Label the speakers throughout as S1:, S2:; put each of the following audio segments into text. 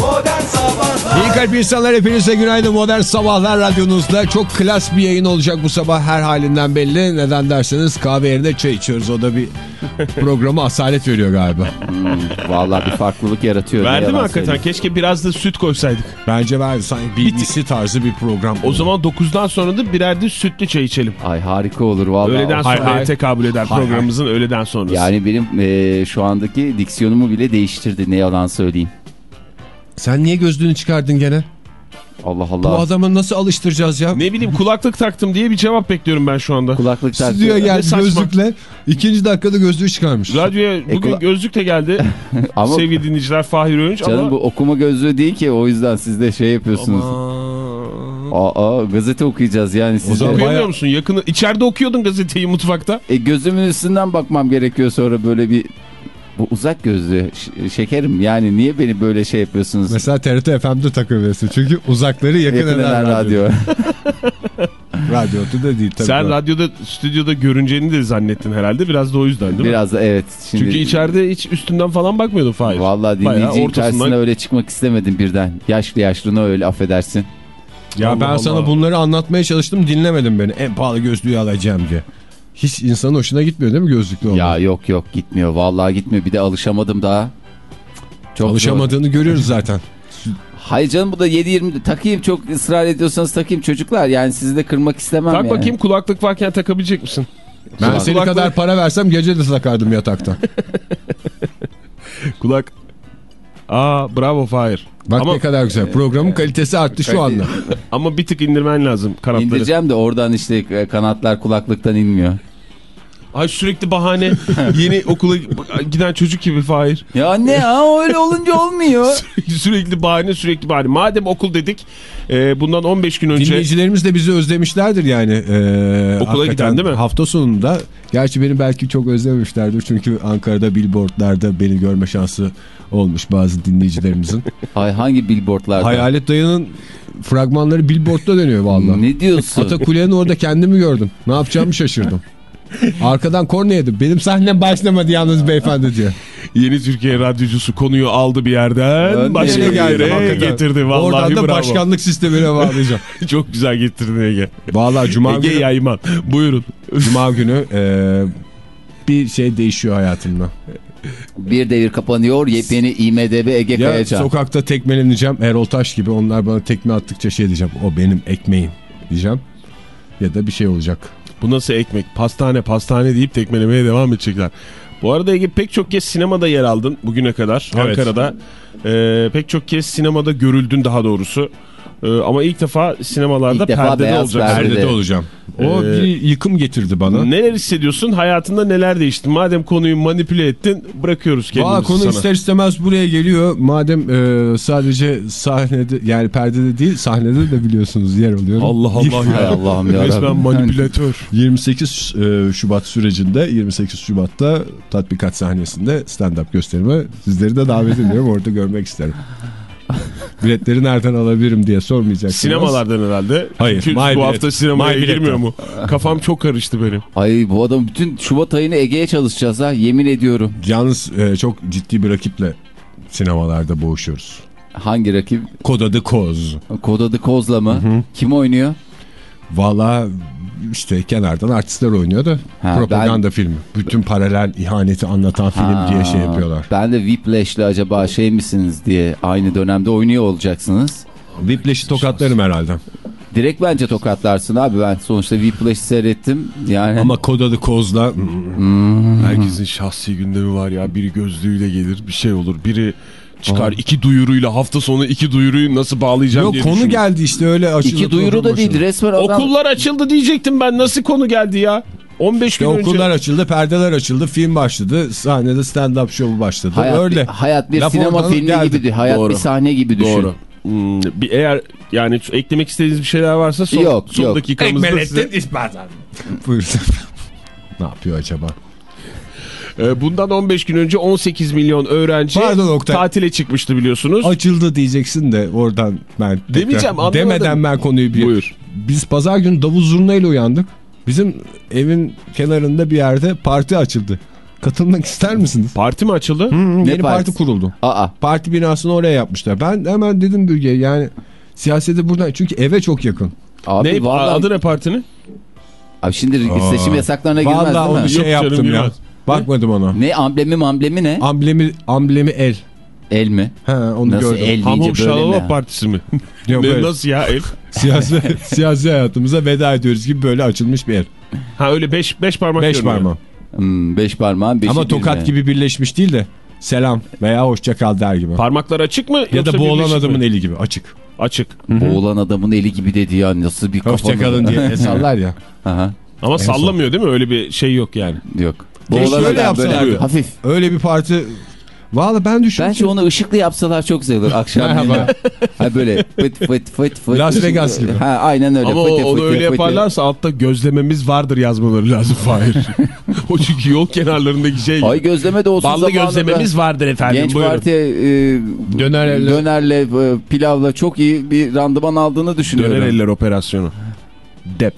S1: Modern Sabahlar
S2: İyi kalp insanlar hepinize günaydın Modern Sabahlar radyonuzda. Çok klas bir yayın olacak bu sabah her halinden belli. Neden derseniz kahve yerine çay içiyoruz. O da bir programa asalet veriyor galiba.
S3: Vallahi bir farklılık yaratıyor.
S4: Verdi mi hakikaten?
S3: söyleyeyim.
S4: Keşke biraz da süt koysaydık.
S2: Bence var sanki BBC tarzı bir program.
S4: O zaman 9'dan sonra da birer de sütlü çay içelim.
S3: Ay harika olur vallahi.
S4: Öğleden
S2: hay hay.
S4: tekabül eder
S2: Hay
S4: programımızın öğleden sonrası.
S3: Yani benim e, şu andaki diksiyonumu bile değiştirdi ne yalan söyleyeyim.
S2: Sen niye gözlüğünü çıkardın gene?
S3: Allah
S2: Bu
S3: Allah.
S2: adamı nasıl alıştıracağız ya?
S4: Ne bileyim kulaklık taktım diye bir cevap bekliyorum ben şu anda.
S3: Kulaklık taktı.
S2: Stüdyoya geldi
S4: saçma.
S2: gözlükle. ikinci dakikada gözlüğü çıkarmış.
S4: Radyoya bugün
S3: kula-
S4: gözlükle geldi.
S3: Ama
S4: Sevgili dinleyiciler Fahir Öğünç
S3: canım
S4: ama...
S3: bu okuma gözlüğü değil ki o yüzden siz de şey yapıyorsunuz.
S4: Aman.
S3: Aa, gazete okuyacağız yani siz de.
S2: zaman
S4: Okuyamıyor
S2: bayağı-
S4: musun? Yakını, içeride okuyordun gazeteyi mutfakta.
S3: E, gözümün üstünden bakmam gerekiyor sonra böyle bir bu uzak gözlü şekerim yani niye beni böyle şey yapıyorsunuz?
S2: Mesela TRT FM'de takılıyorsun. Çünkü uzakları yakın,
S3: Yakın
S2: eden
S3: eden
S2: radyo.
S3: radyo.
S2: Radyoda da değil tabii.
S4: Sen
S2: Doğru.
S4: radyoda, stüdyoda görüneceğini de zannettin herhalde. Biraz da o yüzden değil mi?
S3: Biraz da evet. Şimdi,
S4: Çünkü içeride hiç üstünden falan bakmıyordun Fahir.
S3: Vallahi
S4: Bayağı
S3: dinleyicinin
S4: ortasından-
S3: karşısına öyle çıkmak istemedim birden. Yaşlı yaşlına öyle affedersin.
S2: Ya
S4: Allah
S2: ben
S4: Allah.
S2: sana bunları anlatmaya çalıştım dinlemedin beni. En pahalı gözlüğü alacağım diye. Hiç insanın hoşuna gitmiyor değil mi gözlüklü olmak?
S3: Ya yok yok gitmiyor. Vallahi gitmiyor. Bir de alışamadım daha. Çok zor.
S2: Alışamadığını görüyoruz zaten.
S3: Hayır canım bu da 7-20 takayım çok ısrar ediyorsanız takayım çocuklar. Yani sizi de kırmak istemem
S4: Tak
S3: yani.
S4: bakayım kulaklık varken takabilecek misin?
S2: Ben
S4: Kulaklık-
S2: senin kadar para versem gece de takardım yatakta.
S4: Kulak. Aa bravo Fahir.
S2: Bak
S4: Ama-
S2: ne kadar güzel. Programın kalitesi arttı şu anda.
S4: Ama bir tık indirmen lazım kanatları.
S3: İndireceğim de oradan işte kanatlar kulaklıktan inmiyor.
S4: Ay sürekli bahane. Yeni okula giden çocuk gibi Fahir.
S3: Ya ne ya öyle olunca olmuyor.
S4: sürekli bahane sürekli bahane. Madem okul dedik e, bundan 15 gün önce
S2: Dinleyicilerimiz de bizi özlemişlerdir yani. Ee,
S4: Okula giden değil mi?
S2: Hafta sonunda. Gerçi beni belki çok özlememişlerdir. Çünkü Ankara'da billboardlarda beni görme şansı olmuş bazı dinleyicilerimizin.
S3: Ay hangi billboardlarda?
S2: Hayalet Dayı'nın fragmanları billboardda dönüyor vallahi.
S3: Ne diyorsun?
S2: Atakule'nin orada kendimi gördüm. Ne yapacağımı şaşırdım. Arkadan korna yedim. Benim sahnem başlamadı yalnız beyefendi diye.
S4: yeni Türkiye radyocusu konuyu aldı bir yerden
S3: Ben
S4: başka bir yere
S2: hakikaten.
S4: getirdi. Vallahi
S2: Oradan da
S4: bravo.
S2: başkanlık sistemine bağlayacağım.
S4: Çok güzel getirdin Ege.
S2: Vallahi Cuma
S4: Ege
S2: günü,
S4: Yayman. Buyurun.
S2: Cuma günü e, bir şey değişiyor hayatımda.
S3: Bir devir kapanıyor. Yepyeni IMDB Ege
S2: Ya
S3: Kayacan.
S2: sokakta tekmeleneceğim Erol Taş gibi onlar bana tekme attıkça şey diyeceğim. O benim ekmeğim diyeceğim. Ya da bir şey olacak.
S4: Bu nasıl ekmek? Pastane pastane deyip tekmelemeye devam edecekler. Bu arada Ege pek çok kez sinemada yer aldın bugüne kadar.
S2: Evet.
S4: Ankara'da. Ee, pek çok kez sinemada görüldün daha doğrusu. Ee, ama ilk defa sinemalarda
S3: İlk defa
S4: perdede olacak.
S3: perde.
S2: Perdede
S3: Perdede.
S2: olacağım. O
S4: Ee,
S2: bir yıkım getirdi bana.
S4: Neler hissediyorsun? Hayatında neler değişti? Madem konuyu manipüle ettin bırakıyoruz kendimizi
S2: Valla konu
S4: sana.
S2: ister istemez buraya geliyor. Madem e, sadece sahnede yani perdede değil sahnede de biliyorsunuz yer oluyor.
S4: Allah Allah ya.
S3: Allah'ım ya
S4: Resmen manipülatör.
S2: 28 e, Şubat sürecinde 28 Şubat'ta tatbikat sahnesinde stand-up gösterime sizleri de davet ediyorum. Orada görmek isterim. Biletleri nereden alabilirim diye sormayacaksınız.
S4: Sinemalardan herhalde.
S2: Hayır,
S4: Çünkü bu
S2: Bilet.
S4: hafta sinemaya
S2: My Bilet
S4: girmiyor
S2: yok.
S4: mu? Kafam çok karıştı benim.
S3: Ay bu adam bütün Şubat ayını Ege'ye çalışacağız ha yemin ediyorum.
S2: Yalnız e, çok ciddi bir rakiple sinemalarda boğuşuyoruz.
S3: Hangi rakip?
S2: Kod adı Koz.
S3: Kod adı Kozla mı? Kim oynuyor?
S2: Valla işte kenardan artistler oynuyor da
S3: Ha,
S2: propaganda filmi. Bütün paralel ihaneti anlatan film
S3: Ha,
S2: diye şey yapıyorlar.
S3: Ben de Whiplash'le acaba şey misiniz diye aynı dönemde oynuyor olacaksınız.
S2: Whiplash'i tokatlarım herhalde.
S3: Direkt bence tokatlarsın abi ben sonuçta Whiplash'i seyrettim. Yani
S2: Ama kod adı Koz'la
S4: Herkesin şahsi gündemi var ya. Biri gözlüğüyle gelir bir şey olur. Biri çıkar iki duyuruyla hafta sonu iki duyuruyu nasıl bağlayacağım
S2: Yok
S4: diye
S2: konu
S4: düşünüyor.
S2: geldi işte öyle açıldı.
S3: iki duyuru da değil resmen adam.
S4: Okullar açıldı diyecektim ben. Nasıl konu geldi ya? 15
S2: İşte
S4: gün önce.
S2: okullar açıldı, perdeler açıldı, film başladı, sahnede stand-up show başladı.
S3: Hayat,
S2: öyle.
S3: Bir, hayat bir
S2: Laf
S3: sinema filmi
S2: geldi.
S3: gibi hayat
S4: Doğru.
S3: bir sahne gibi düşün.
S4: Doğru. Hmm, bir eğer yani eklemek istediğiniz bir şeyler varsa son,
S3: Yok,
S4: son
S3: yok.
S4: dakikamızda size.
S2: Buyursun. ne yapıyor acaba?
S4: Ee, bundan 15 gün önce 18 milyon öğrenci
S2: Pardon Oktay.
S4: tatile çıkmıştı biliyorsunuz.
S2: Açıldı diyeceksin de oradan ben
S4: Demeyeceğim, anlamadım.
S2: demeden ben konuyu bir
S4: Buyur.
S2: Biz pazar günü davul zurnayla uyandık. Bizim evin kenarında bir yerde parti açıldı. Katılmak ister misiniz?
S4: Parti mi açıldı?
S2: Hı, yeni
S3: partisi?
S2: parti kuruldu.
S3: Aa
S2: Parti binasını oraya yapmışlar. Ben hemen dedim bölge yani siyasete buradan çünkü eve çok yakın.
S3: abi
S4: Ne,
S3: vallahi,
S4: adı ne partinin?
S3: abi şimdi seçim yasaklarına girmez
S2: Vallahi
S3: değil
S2: onu
S3: mi?
S2: şey
S4: Yok canım,
S2: yaptım ya.
S4: girmez.
S2: Bakmadım ona.
S3: Ne amblemi amblemi ne?
S2: Amblemi amblemi el.
S3: El mi?
S2: He onu
S3: Nasıl
S2: gördüm.
S3: el böyle
S4: Şalala
S3: mi?
S4: Partisi mi?
S2: Yok,
S4: Ne, nasıl ya ev?
S2: siyasi, siyasi hayatımıza veda ediyoruz gibi böyle açılmış bir el.
S4: Ha öyle beş, beş parmak
S2: Beş
S4: görünüyor.
S2: parmağı.
S3: Hmm, beş parmağın beşi
S2: Ama tokat
S3: mi?
S2: gibi birleşmiş değil de selam veya hoşça kal der gibi.
S4: Parmaklar açık mı?
S2: ya da boğulan adamın
S4: mi?
S2: eli gibi açık.
S4: Açık.
S3: Boğulan adamın eli gibi dedi ya nasıl bir kafa.
S2: Hoşça kalın diye el sallar ya.
S3: Aha,
S4: Ama
S2: son.
S4: sallamıyor değil mi? Öyle bir şey yok yani.
S3: yok.
S2: Keşke öyle
S3: böyle hafif.
S2: Öyle bir parti. Valla ben düşündüm.
S3: Bence onu ışıklı yapsalar çok güzel olur akşam.
S2: Merhaba.
S3: ha böyle fıt fıt fıt fıt.
S2: Las Vegas gibi.
S3: Ha aynen öyle.
S4: Ama
S3: Fıtı
S4: o- onu
S3: fıtı
S4: öyle
S3: fıtı.
S4: yaparlarsa altta gözlememiz vardır yazmaları lazım Fahir. o çünkü yol kenarlarındaki şey.
S3: Ay gözleme de olsun
S4: Ballı
S3: zamanında.
S4: gözlememiz vardır efendim.
S3: Genç
S4: buyurun.
S3: Parti e,
S2: Dönerle-
S3: dönerle e, pilavla çok iyi bir randıman aldığını düşünüyorum.
S4: Döner eller operasyonu. Dep.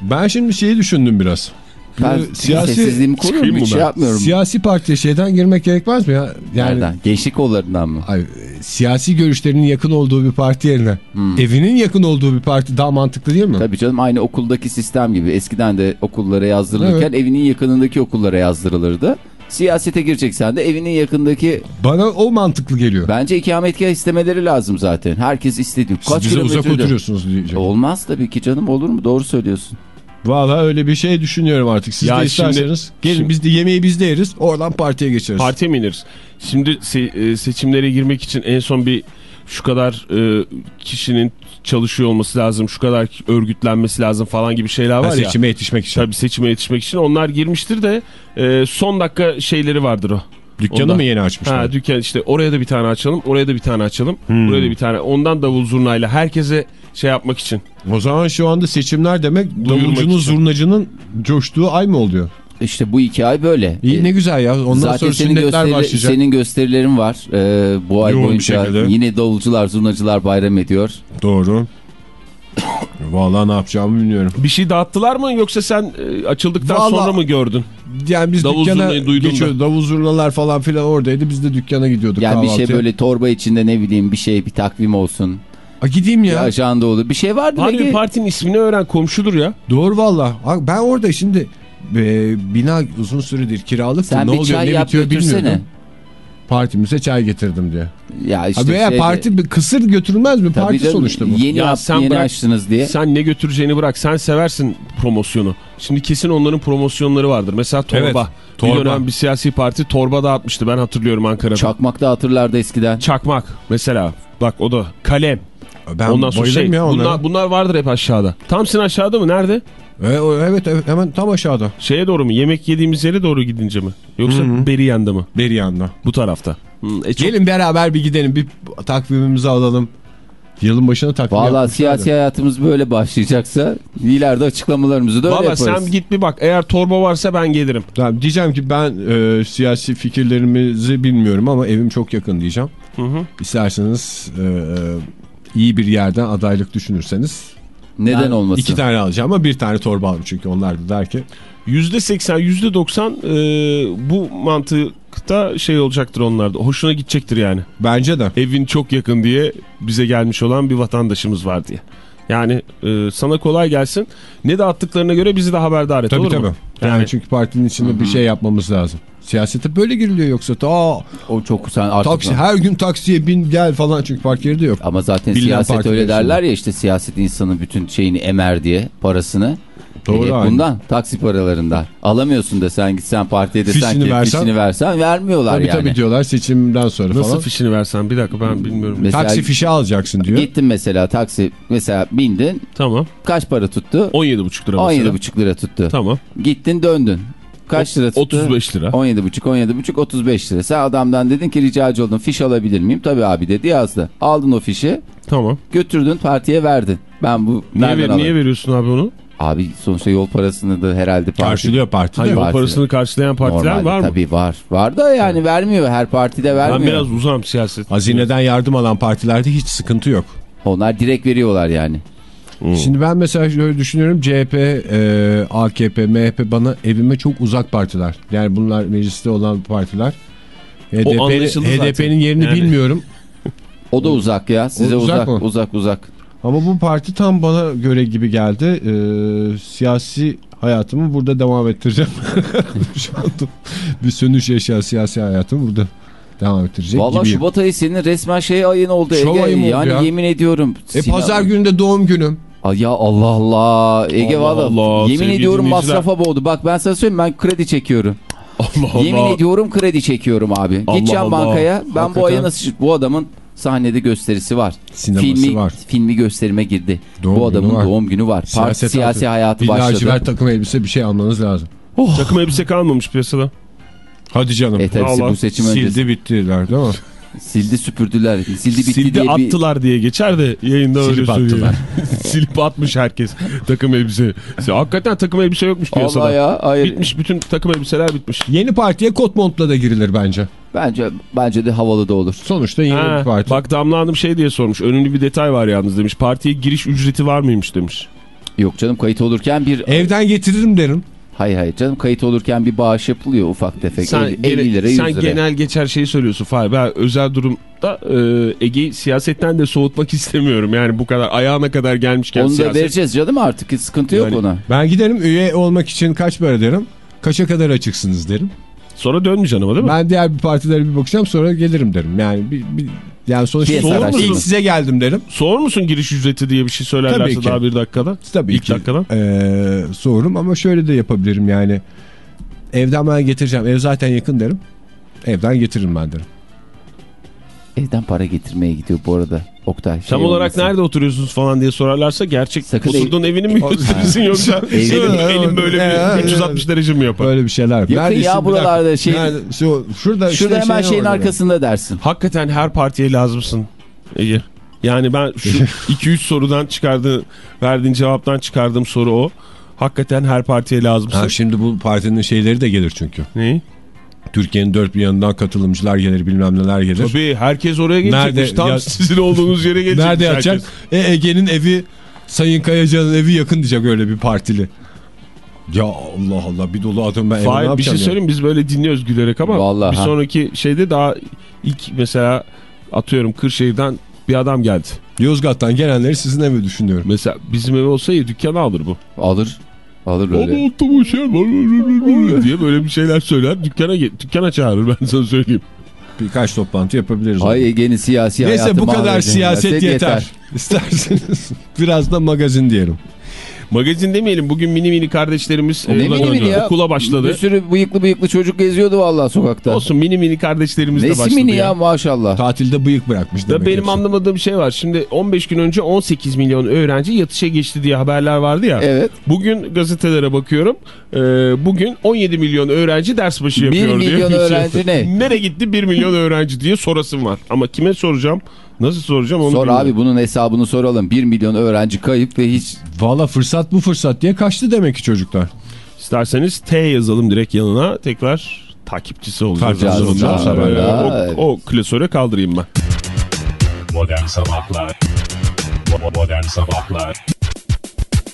S2: Ben şimdi şeyi düşündüm biraz.
S3: Ben
S2: Bu siyasi
S3: sessizliğimi koruyorum hiç şey yapmıyorum.
S2: siyasi partiye şeyden girmek gerekmez mi ya? Yani
S3: Nereden? Gençlik kollarından mı?
S2: ay, siyasi görüşlerinin yakın olduğu bir parti yerine evinin yakın olduğu bir parti daha mantıklı değil mi?
S3: Hmm. Tabii canım aynı okuldaki sistem gibi. Eskiden de okullara yazdırılırken evinin yakınındaki okullara yazdırılırdı. Siyasete gireceksen de evinin yakındaki
S2: Bana o mantıklı geliyor.
S3: bence ikametgah istemeleri lazım zaten. Herkes istediği.
S2: Siz
S3: Kaç
S2: bize uzak oturuyorsunuz diyecek.
S3: Olmaz tabii ki canım olur mu? Doğru söylüyorsun.
S2: Valla öyle bir şey düşünüyorum artık. Siz
S4: Ya
S2: de
S4: şimdi-
S2: isterseniz gelin
S4: şimdi-
S2: biz de yemeği biz de yeriz. Oradan partiye geçeriz.
S4: Partiye mi ineriz? Şimdi se- e, seçimlere girmek için en son bir şu kadar e, kişinin çalışıyor olması lazım, şu kadar örgütlenmesi lazım falan gibi şeyler
S2: Ha,
S4: var ya.
S2: seçime yetişmek için.
S4: Tabii seçime yetişmek için onlar girmiştir de e, son dakika şeyleri vardır o.
S2: Dükkanı
S4: Ondan-
S2: mı yeni açmışlar?
S4: Ha dükkan işte oraya da bir tane açalım, oraya da bir tane açalım,
S2: Hmm.
S4: buraya da bir tane. Ondan davul zurnayla herkese şey yapmak için.
S2: O zaman şu anda seçimler demek
S4: Duyurmak
S2: davulcunun
S4: için.
S2: zurnacının coştuğu ay mı oluyor?
S3: İşte bu iki ay böyle.
S2: İyi
S3: E,
S2: ne güzel ya. Ondan
S3: Zaten
S2: sonra
S3: senin, gösteri,
S2: başlayacak.
S3: senin gösterilerin var. Ee, bu ay
S2: Yoğun
S3: boyunca yine davulcular, zurnacılar bayram ediyor.
S2: Doğru. Vallahi ne yapacağımı bilmiyorum.
S4: Bir şey dağıttılar mı yoksa sen e, açıldıktan
S2: Vallahi-
S4: sonra mı gördün?
S2: Yani biz
S4: Davul
S2: dükkana geçiyorduk. Davul zurnalar falan filan oradaydı. Biz de dükkana gidiyorduk
S3: Yani bir
S2: kahvaltıya.
S3: şey böyle torba içinde ne bileyim bir şey bir takvim olsun.
S2: A, gideyim
S3: Bir
S2: ya.
S3: ajanda olur. Bir şey vardı Ege.
S4: partinin ismini öğren komşudur ya.
S2: Doğru valla. Ben orada şimdi e, bina uzun süredir kiralık.
S3: Sen
S2: ne
S3: bir
S2: oluyor
S3: çay
S2: ne
S3: yap
S2: bitiyor
S3: götürsene.
S2: bilmiyordum. Partimize çay getirdim diye.
S3: Ya işte
S2: Abi veya
S3: şey-
S2: parti bir kısır götürülmez mi? Parti
S3: canım,
S2: sonuçta bu.
S3: Yeni,
S4: Ya
S3: yap-
S4: sen
S3: yeni
S4: bırak-
S3: açtınız diye.
S4: Sen ne götüreceğini bırak. Sen seversin promosyonu. Şimdi kesin onların promosyonları vardır. Mesela torba.
S2: Evet,
S4: Bir
S2: torba.
S4: dönem bir siyasi parti torba dağıtmıştı. Ben hatırlıyorum Ankara'da.
S3: Çakmak'ta hatırlardı eskiden.
S4: Çakmak mesela. Bak o da kalem.
S2: Ben
S4: Ondan sonra şey.
S2: ya onlara.
S4: Bunlar, bunlar vardır hep aşağıda. Tam sen aşağıda mı? Nerede?
S2: E, evet, evet hemen tam aşağıda.
S4: Şeye doğru mu? Yemek yediğimiz yere doğru gidince mi? Yoksa beri yanda mı?
S2: Beri yanına.
S4: Bu tarafta. Hı, e çok-
S2: Gelin beraber bir gidelim. Bir takvimimizi alalım. Yılın başına takvim
S3: Valla siyasi
S2: ya.
S3: hayatımız böyle başlayacaksa ileride açıklamalarımızı da öyle
S4: Valla
S3: yaparız.
S4: sen git bir bak. Eğer torba varsa ben gelirim.
S2: Tamam, diyeceğim ki ben e, siyasi fikirlerimizi bilmiyorum ama evim çok yakın diyeceğim.
S4: Hı hı.
S2: İsterseniz e, e, iyi bir yerden adaylık düşünürseniz.
S3: Neden
S2: ben
S3: olmasın?
S2: İki tane alacağım ama bir tane torba alırım çünkü onlar da der ki.
S4: %80, %90 e, bu mantıkta şey olacaktır onlarda. Hoşuna gidecektir yani.
S2: Bence de.
S4: Evin çok yakın diye bize gelmiş olan bir vatandaşımız var diye. Yani e, sana kolay gelsin. Ne dağıttıklarına göre bizi de haberdar et
S2: Tabii
S4: olur
S2: tabii.
S4: mu?
S2: Yani,
S4: Yani-
S2: çünkü partinin içinde bir şey yapmamız lazım. Siyasete böyle giriliyor yoksa ta
S3: O çok sen artık...
S2: taksi her gün taksiye bin gel falan çünkü park yeri de yok.
S3: Ama zaten
S2: Bilinen
S3: siyaset öyle derler ya işte siyaset insanın bütün şeyini emer diye parasını.
S2: Doğru,
S3: E,
S2: aynı.
S3: bundan taksi paralarından. Alamıyorsun da sen gitsen partiye
S2: Fişini
S3: ki
S2: versen-
S3: fişini versen vermiyorlar
S2: Tabii
S3: yani.
S2: tabii diyorlar seçimden sonra
S4: Nasıl
S2: falan.
S4: fişini versen bir dakika ben bilmiyorum.
S3: Mesela
S2: Taksi fişi alacaksın diyor.
S3: Gittin mesela taksi mesela bindin
S4: Tamam.
S3: kaç para tuttu?
S4: 17,5 lira mesela.
S3: 17,5 lira tuttu.
S4: Tamam.
S3: Gittin döndün. Kaç lira tuttu?
S4: 35 lira.
S3: 17,5 17,5 35 lira. Sen adamdan dedin ki ricacı oldum fiş alabilir miyim? Tabii abi dedi yazdı. Aldın o fişi
S4: Tamam.
S3: götürdün partiye verdin. Ben bu
S4: Niye, ver- niye veriyorsun abi onu?
S3: Abi sonuçta yol parasını da herhalde parti.
S2: Karşılıyor parti
S4: o
S3: Partide.
S4: parasını karşılayan partiler
S3: Normalde
S4: var mı?
S3: Tabii var. Var da yani vermiyor. Her partide
S4: Ben
S3: vermiyor.
S4: biraz uzağım siyaset.
S2: Hazineden yardım alan partilerde hiç sıkıntı yok.
S3: Onlar direkt veriyorlar yani.
S2: Şimdi ben mesela şöyle düşünüyorum. CHP, e, AKP, MHP bana evime çok uzak partiler. Yani bunlar mecliste olan partiler. HDP'nin. HDP'nin yerini
S4: Yani.
S2: bilmiyorum.
S3: O da uzak ya. Size
S2: O uzak
S3: uzak
S2: mı?
S3: uzak uzak.
S2: Ama bu parti tam bana göre gibi geldi. Ee, siyasi hayatımı burada devam ettireceğim. Şu anda bir sönüş yaşayan siyasi hayatımı burada devam ettirecek
S3: Valla
S2: gibiyim.
S3: Şubat ayı senin resmen şey ayın oldu
S2: Şov
S3: Ege.
S2: ayım oldu
S3: yani
S2: ya.
S3: yemin ediyorum.
S2: E
S3: Sinan-
S2: pazar günü de doğum günüm.
S3: Ya Allah Allah. Ege
S4: Allah
S3: valla
S4: Allah,
S3: yemin ediyorum masrafa boğdu. Bak ben sana söyleyeyim ben kredi çekiyorum.
S4: Allah Allah.
S3: Yemin ediyorum kredi çekiyorum abi.
S4: Allah
S3: Gideceğim
S4: Allah.
S3: bankaya ben bu
S2: Hakikaten.
S3: ayı nasıl bu adamın sahnede gösterisi var.
S2: Sineması
S3: filmi,
S2: var.
S3: Filmi gösterime girdi.
S2: Doğum
S3: bu adamın
S2: var.
S3: doğum günü var. Parti siyasi hayatı
S2: Bir
S3: başladı.
S2: lacivert takım elbise bir şey almanız lazım.
S4: Takım elbise kalmamış piyasada.
S2: Hadi canım.
S3: Hepsi
S4: Allah
S3: bu seçim öncesi.
S2: Sildi bittiler değil mi?
S3: Sildi süpürdüler. Sildi bitti
S4: Sildi
S3: diye bir...
S4: attılar diye geçer de yayında öyle
S2: Silip
S4: söylüyor.
S2: attılar.
S4: Silip atmış herkes takım elbise. Hakikaten takım elbise yokmuş piyasada.
S3: Allah ya hayır.
S4: Bitmiş bütün takım elbiseler bitmiş.
S2: Yeni partiye kot montla da girilir bence.
S3: Bence bence de havalı da olur.
S2: Sonuçta yeni
S4: Ha,
S2: bir parti.
S4: bak Damla Hanım şey diye sormuş. Önemli bir detay var yalnız demiş. Partiye giriş ücreti var mıymış demiş.
S3: Yok canım kayıt olurken bir
S2: Evden getiririm derim.
S3: Hayır hayır canım kayıt olurken bir bağış yapılıyor ufak tefek.
S4: Sen,
S3: 50,
S4: gene-
S3: 50 lira 100
S4: sen
S3: lira.
S4: genel geçer şeyi söylüyorsun Fahir. Ben özel durumda e, Ege'yi siyasetten de soğutmak istemiyorum. Yani bu kadar ayağına kadar gelmişken
S3: Onu da
S4: siyaset.
S3: vereceğiz canım artık hiç sıkıntı yok
S4: Yani-
S3: ona.
S2: Ben giderim üye olmak için kaç para derim. Kaça kadar açıksınız derim.
S4: Sonra dönmeyeceksin ama değil mi?
S2: Ben diğer bir partilere bir bakacağım sonra gelirim derim. Yani bir, bir yani sonuçta
S3: Fiyat
S2: ilk
S3: araştırma.
S2: size geldim derim.
S4: Sor musun giriş ücreti diye bir şey
S2: Tabii
S4: söylerlerse
S2: ki.
S4: daha bir dakikada?
S2: Tabii
S4: İlk
S2: ki.
S4: dakikadan.
S2: Ee, sorum ama şöyle de yapabilirim yani. Evden ben getireceğim. Ev zaten yakın derim. Evden getiririm ben derim.
S3: Evden para getirmeye gidiyor bu arada Oktay. şey
S4: Tam olarak
S3: olmasın.
S4: nerede oturuyorsunuz falan diye sorarlarsa gerçek
S3: Sakın
S4: oturduğun evini mi gösterirsin yoksa elim, elim böyle bir 360 derece mi yapar?
S2: Böyle bir şeyler.
S3: Yakın
S2: Neredesin?
S3: ya buralarda şey-
S2: Nerede? Şu, şurada, işte
S3: Şurada hemen
S2: şey
S3: şeyin arkasında dersin.
S4: Hakikaten her partiye lazımsın Ege. Yani ben şu 2-3 sorudan çıkardığım, verdiğin cevaptan çıkardığım soru o. Hakikaten her partiye lazımsın.
S2: Ha, şimdi bu partinin şeyleri de gelir çünkü.
S4: Neyi?
S2: Türkiye'nin dört bir yanından katılımcılar gelir bilmem neler gelir.
S4: Tabii herkes oraya gelecekmiş.
S2: Nerede-
S4: Tam
S2: ya-
S4: sizin olduğunuz yere gelecekmiş
S2: Nerede yatacak? E, Ege'nin evi Sayın Kayacan'ın evi yakın diyecek öyle bir partili. Ya Allah Allah bir dolu adam ben eve
S4: Fahir bir şey
S2: ya?
S4: söyleyeyim biz böyle dinliyoruz gülerek ama
S3: Vallahi
S4: bir
S3: ha.
S4: sonraki şeyde daha ilk mesela atıyorum Kırşehir'den bir adam geldi.
S2: Yozgat'tan gelenleri sizin eve düşünüyorum.
S4: Mesela bizim ev olsa ya dükkana alır bu.
S3: Alır. Alır
S4: Ama
S3: öyle.
S4: otomu şey var diye böyle bir şeyler söyler dükkana, dükkana çağırır ben sana söyleyeyim.
S2: Birkaç toplantı yapabiliriz.
S3: Ay Ege'nin siyasi
S2: Neyse
S3: hayatı
S2: bu kadar siyaset yeter. İsterseniz biraz da magazin diyelim.
S4: Magazin demeyelim bugün mini mini kardeşlerimiz
S3: Ne
S4: e,
S3: mini mini ya?
S4: okula
S3: Bir
S4: başladı.
S3: sürü bıyıklı bıyıklı çocuk geziyordu vallahi sokakta.
S4: Olsun mini mini kardeşlerimiz de
S3: Nesi
S4: başladı
S3: mini
S4: ya.
S3: ya maşallah.
S2: Tatilde bıyık bırakmış
S4: Da
S2: demek.
S4: benim
S2: hepsi.
S4: anlamadığım şey var. Şimdi 15 gün önce 18 milyon öğrenci yatışa geçti diye haberler vardı ya.
S3: Evet.
S4: Bugün gazetelere bakıyorum. Ee, bugün 17 milyon öğrenci ders başı
S3: Bir
S4: yapıyor diye.
S3: milyon
S4: bir şey-
S3: öğrenci ne?
S4: Nereye gitti 1 milyon öğrenci diye sorasım var. Ama kime soracağım? Nasıl soracağım onu
S3: Sor
S4: bilmiyorum.
S3: abi bunun hesabını soralım. 1 milyon öğrenci kayıp ve hiç
S2: Valla fırsat bu fırsat diye kaçtı demek ki çocuklar.
S4: İsterseniz T yazalım direkt yanına. Tekrar takipçisi olacağız.
S2: Takipçisi
S4: Ondan
S2: olacağız.
S4: e,
S3: evet.
S4: o, o klasöre kaldırayım ben.
S5: Modern Sabahlar Modern Sabahlar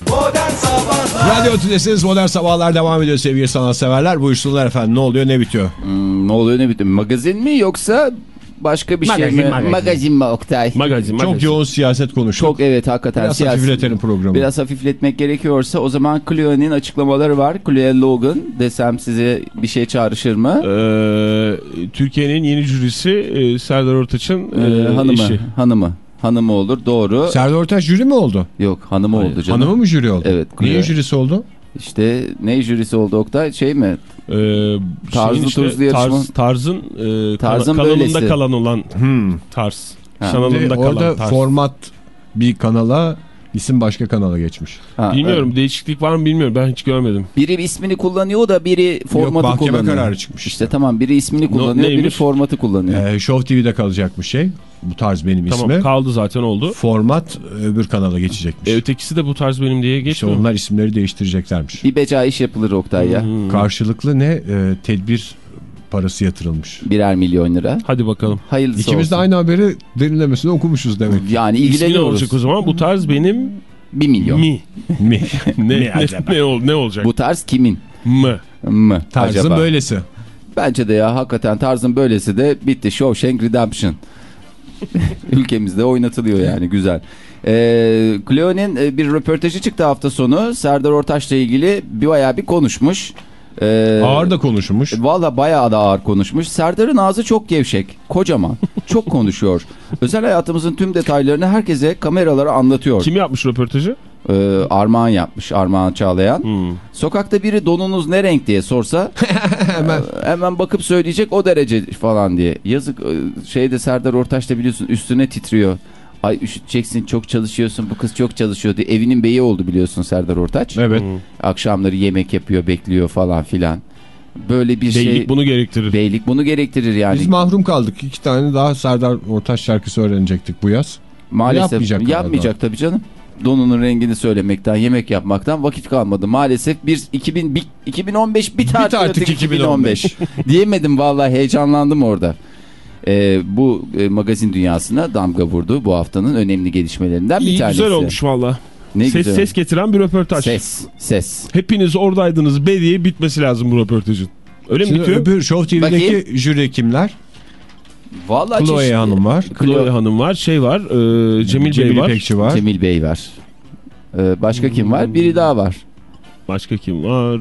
S1: Modern Sabahlar
S2: Radyo Tülesi'niz Modern Sabahlar devam ediyor sevgili sanatseverler. Buyursunlar efendim ne oluyor ne bitiyor?
S3: Hmm, ne oluyor ne bitiyor? Magazin mi yoksa başka bir
S4: Magazin,
S3: şey mi?
S4: magazin.
S3: Magazin mi Oktay?
S4: Magazin, magazin.
S2: Çok yoğun siyaset konuştuk.
S3: Çok evet hakikaten
S2: Biraz
S3: siyasi.
S2: hafifletelim programı.
S3: Biraz hafifletmek gerekiyorsa o zaman Chloe'nin açıklamaları var. Chloe Logan desem size bir şey çağrışır mı?
S4: Ee, Türkiye'nin yeni jürisi e, Serdar Ortaç'ın
S3: Ee,
S4: e,
S3: hanımı,
S4: eşi.
S3: hanımı. Hanımı olur doğru.
S2: Serdar Ortaç jüri mi oldu?
S3: Yok hanımı oldu canım.
S2: Hanımı mı jüri oldu?
S3: Evet,
S2: Niye jürisi oldu?
S3: İşte ne jürisi oldu Oktay? Şey mi?
S4: Ee,
S3: Tarzlı
S4: şeyin
S3: tuzlu yarışma.
S4: tarz, tarzın e,
S3: Tarzın
S4: kanalında kalan olan
S2: Hmm.
S4: tarz.
S3: Ha.
S4: Kanalında
S2: Şimdi
S4: kalan
S2: orada
S4: tarz.
S2: format bir kanala isim başka kanala geçmiş.
S3: Ha,
S4: Bilmiyorum
S3: evet.
S4: değişiklik var mı bilmiyorum ben hiç görmedim.
S3: Biri ismini kullanıyor da biri formatı
S2: Yok
S3: kullanıyor.
S2: kararı çıkmış.
S3: İşte tamam biri ismini kullanıyor biri
S4: neymiş?
S3: formatı kullanıyor.
S2: Ee, Show TV'de kalacakmış şey. Bu tarz benim
S4: Tamam
S2: ismi.
S4: kaldı zaten oldu.
S2: Format öbür kanala geçecekmiş.
S4: E, ötekisi de bu tarz benim diye
S2: işte
S4: geçmiyor.
S2: onlar isimleri değiştireceklermiş.
S3: Bir beca iş yapılır Oktay ya.
S4: Hmm.
S2: Karşılıklı ne? Ee, tedbir parası yatırılmış.
S3: Birer milyon lira.
S4: Hadi bakalım.
S3: Hayırlısı
S2: İkimiz de
S3: olsun.
S2: aynı haberi derinlemesine okumuşuz demek.
S3: Yani
S4: İsmi
S3: ilgileniyoruz.
S4: olacak o zaman? Bu tarz benim
S3: 1 milyon.
S4: Mi.
S2: Mi?
S4: Ne, ne, ne, ol, ne olacak?
S3: Bu tarz kimin?
S4: Mı.
S3: Mı?
S2: Tarzın
S3: acaba?
S2: böylesi.
S3: Bence de ya hakikaten tarzın böylesi de bitti. Shawshank Redemption. Ülkemizde oynatılıyor yani güzel. Ee, Cleo'nun e, bir röportajı çıktı hafta sonu. Serdar Ortaç'la ilgili bir bayağı bir konuşmuş. Ee,
S2: Ağır da konuşmuş.
S3: Valla bayağı da ağır konuşmuş. Serdar'ın ağzı çok gevşek, kocaman, çok konuşuyor. Özel hayatımızın tüm detaylarını herkese kameralara anlatıyor.
S4: Kim yapmış röportajı?
S3: Ee, Armağan yapmış, Armağan Çağlayan.
S4: Hmm.
S3: Sokakta biri donunuz ne renk diye sorsa hemen hemen bakıp söyleyecek o derece falan diye. Yazık e, şeyde Serdar Ortaç da biliyorsun üstüne titriyor. Ay üşüteceksin çok çalışıyorsun bu kız çok çalışıyor diye. Evinin beyi oldu biliyorsun Serdar Ortaç.
S2: Evet.
S3: Akşamları yemek yapıyor bekliyor falan filan. Böyle bir
S4: Beylik
S3: şey.
S4: bunu gerektirir.
S3: Beylik bunu gerektirir yani.
S2: Biz mahrum kaldık. İki tane daha Serdar Ortaç şarkısı öğrenecektik bu yaz.
S3: Maalesef
S2: yapmayacak
S3: yapmayacak, tabii canım. Donunun rengini söylemekten, yemek yapmaktan vakit kalmadı. Maalesef bir 2000 bir- 2015 bit artık,
S2: artık
S3: 2015. Diyemedim vallahi heyecanlandım orada. Ee, bu e, magazin dünyasına damga vurdu bu haftanın önemli gelişmelerinden bir
S4: İyi
S3: tanesi.
S4: güzel olmuş valla.
S3: Ne
S4: Ses,
S3: güzel.
S4: ses getiren bir röportaj.
S3: Ses, ses.
S4: Hepiniz oradaydınız be diye bitmesi lazım bu röportajın. Öyle mi
S2: Şimdi
S4: bitiyor?
S2: öbür Show TV'deki
S3: Bakayım.
S2: jüri kimler?
S3: Vallahi
S2: Chloe
S3: çeşitli-
S2: Hanım var.
S4: Chloe Hanım var, şey var, e, Cemil,
S2: Cemil
S4: Bey var.
S2: İpekçi var.
S3: Cemil Bey var. Ee, başka kim var? Biri daha var.
S4: Başka kim var?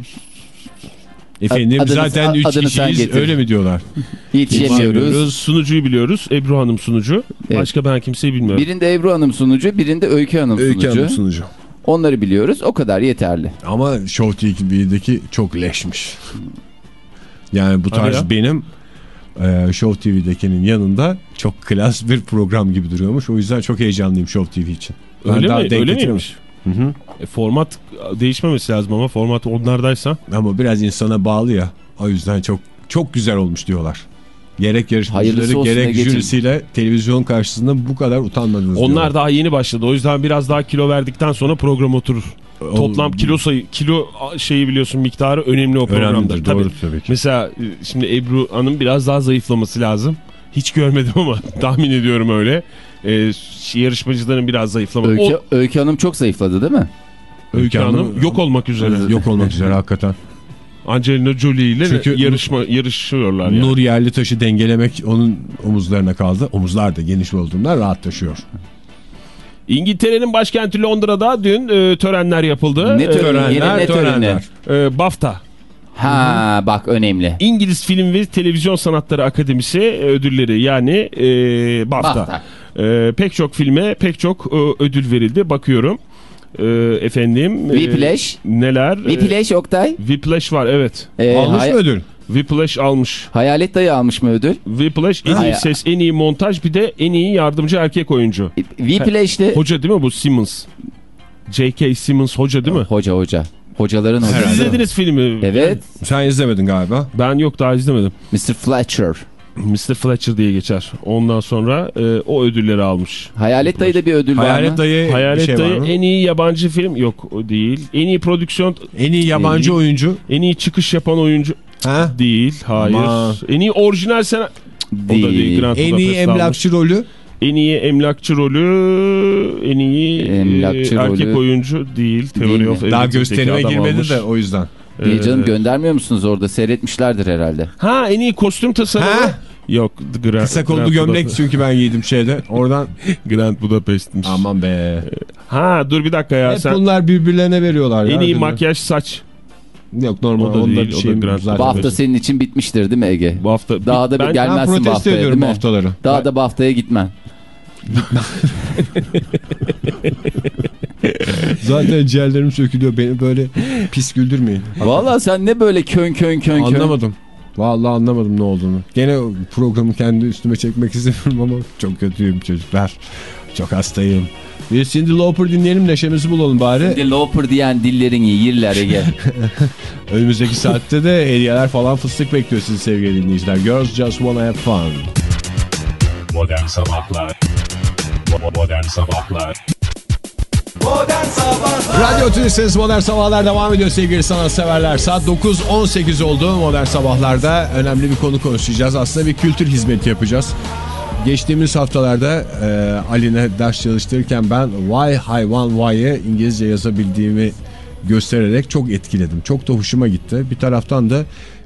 S2: Efendim
S3: Adını-
S2: zaten 3
S3: adını sen
S2: kişiyiz öyle mi diyorlar?
S3: Yetişemiyoruz.
S4: Sunucuyu biliyoruz. Ebru Hanım sunucu.
S3: Evet.
S4: Başka ben kimseyi bilmiyorum.
S3: Birinde Ebru Hanım sunucu, birinde Öykü Hanım
S2: Öykü
S3: sunucu.
S2: Hanım sunucu.
S3: Onları biliyoruz. O kadar yeterli.
S2: Ama Show TV'deki çok leşmiş. Yani bu tarz
S4: ya.
S2: benim e, Show TV'dekinin yanında çok klas bir program gibi duruyormuş. O yüzden çok heyecanlıyım Show TV için. Ben
S4: Öyle mi?
S2: denk
S4: Öyle miymiş?
S2: Hı hı.
S4: E, format değişmemesi lazım ama format onlardaysa.
S2: Ama biraz insana bağlı ya. O yüzden çok çok güzel olmuş diyorlar. Gerek yarışmacıları gerek jürisiyle televizyon karşısında bu kadar utanmadınız
S4: Onlar
S2: diyorlar.
S4: daha yeni başladı. O yüzden biraz daha kilo verdikten sonra program oturur. Toplam kilo sayı, kilo şeyi biliyorsun miktarı önemli o programda.
S2: Önemlidir
S4: Tabii.
S2: doğru tabii ki.
S4: Mesela e, şimdi Ebru Hanım biraz daha zayıflaması lazım. Hiç görmedim ama tahmin ediyorum öyle. Ee, yarışmacıların biraz zayıflaması.
S3: Öykü,
S4: O
S3: Öykü Hanım çok zayıfladı değil mi?
S4: Öykü Hanım yok olmak üzere.
S2: Yok olmak üzere hakikaten.
S4: Angelina Jolie ile
S2: Çünkü-
S4: yarışma yarışıyorlar yani.
S2: Nur yerli taşı dengelemek onun omuzlarına kaldı. Omuzlar da geniş olduğundan rahat taşıyor.
S4: İngiltere'nin başkenti Londra'da dün e, törenler yapıldı.
S3: Ne
S4: E,
S3: töreni? Yine ne töreni?
S4: e, BAFTA.
S3: Ha bak önemli.
S4: İngiliz Film ve Televizyon Sanatları Akademisi ödülleri yani e, BAFTA.
S3: BAFTA.
S4: E, pek çok filme pek çok e, ödül verildi. Bakıyorum. E, efendim. e,
S3: Whiplash.
S4: neler? E,
S3: Whiplash Oktay.
S4: Whiplash var evet.
S3: Ee,
S2: Almış mı ödül?
S4: Whiplash almış.
S3: Hayalet dayı almış mı ödül?
S4: Whiplash en iyi ses, en iyi montaj bir de en iyi yardımcı erkek oyuncu.
S3: Whiplash'te...
S4: Hoca değil mi bu Simmons? J.K. Simmons hoca değil mi?
S3: Hoca hoca. Hocaların hocası.
S4: Siz izlediniz filmi.
S3: Evet.
S2: Sen izlemedin galiba.
S4: Ben yok daha izlemedim.
S3: Mr. Fletcher.
S4: Mr. Fletcher diye geçer. Ondan sonra e, o ödülleri almış.
S3: Hayalet dayıda bir ödül var
S2: Hayalet
S3: mı?
S2: dayı
S4: Hayalet
S2: şey var
S4: Dayı
S2: mı?
S4: en iyi yabancı film yok o değil. En iyi prodüksiyon,
S2: En iyi yabancı
S3: En iyi-
S2: oyuncu.
S4: en iyi çıkış yapan oyuncu
S2: Ha?
S4: değil. Hayır.
S2: Aman.
S4: En iyi orijinal sen o da değil.
S3: Değil.
S4: Grand
S2: En iyi
S4: almış.
S2: emlakçı rolü.
S4: En iyi emlakçı rolü, en iyi
S3: Emlakçı
S4: e, erkek
S3: rolü.
S4: oyuncu değil. Theory
S3: mi?
S4: of
S2: Daha gösterime girmedi
S4: almış.
S2: de o yüzden.
S3: Değil canım
S4: Ee,
S3: göndermiyor musunuz orada? Seyretmişlerdir herhalde.
S4: Ha en iyi kostüm tasarımı.
S2: Ha?
S4: Yok. Grand,
S2: Kısa kollu
S4: Grand
S2: gömlek
S4: Budapest-
S2: çünkü ben giydim şeyde. Oradan
S4: Grand Budapest'miş.
S2: aman be.
S4: Ha dur bir dakika ya
S2: Hep
S4: sen.
S2: bunlar birbirlerine veriyorlar ya.
S4: En iyi
S2: ödülü.
S4: makyaj saç.
S2: Yok normal
S4: O da
S2: onda
S4: değil,
S2: bir
S4: o da
S2: şeyim
S4: Grand
S2: zaten.
S3: Bu hafta senin için bitmiştir değil mi Ege?
S4: Bu hafta
S3: Daha da bir
S4: ben,
S3: gel-
S2: Ben
S3: Gelmezsin bu haftaya,
S2: ediyorum
S3: değil mi?
S2: haftaları.
S3: Daha da bu haftaya gitmen.
S2: Zaten ciğerlerim sökülüyor. Beni böyle pis güldürmeyin.
S3: Valla sen ne böyle kön kön kön kön.
S2: Anlamadım. Vallahi anlamadım ne olduğunu. Gene programı kendi üstüme çekmek istemiyorum ama çok kötüyüm çocuklar. Çok hastayım. Bir Cindy Lauper dinleyelim neşemizi bulalım bari.
S3: De Loper diyen dillerini yirler Ege.
S2: Önümüzdeki saatte de hediyeler falan fıstık bekliyor sizi sevgili dinleyiciler. Girls Just Wanna Have Fun.
S5: Modern Sabahlar Modern Sabahlar
S1: Modern Sabahlar
S2: Radyo Tülesi'niz Modern Sabahlar devam ediyor sevgili sanatseverler. Saat 9.18 oldu Modern Sabahlar'da. Önemli bir konu konuşacağız. Aslında bir kültür hizmeti yapacağız. Geçtiğimiz haftalarda e, Aline ders çalıştırırken ben why hayvan why'e İngilizce yazabildiğimi göstererek çok etkiledim. Çok da hoşuma gitti. Bir taraftan da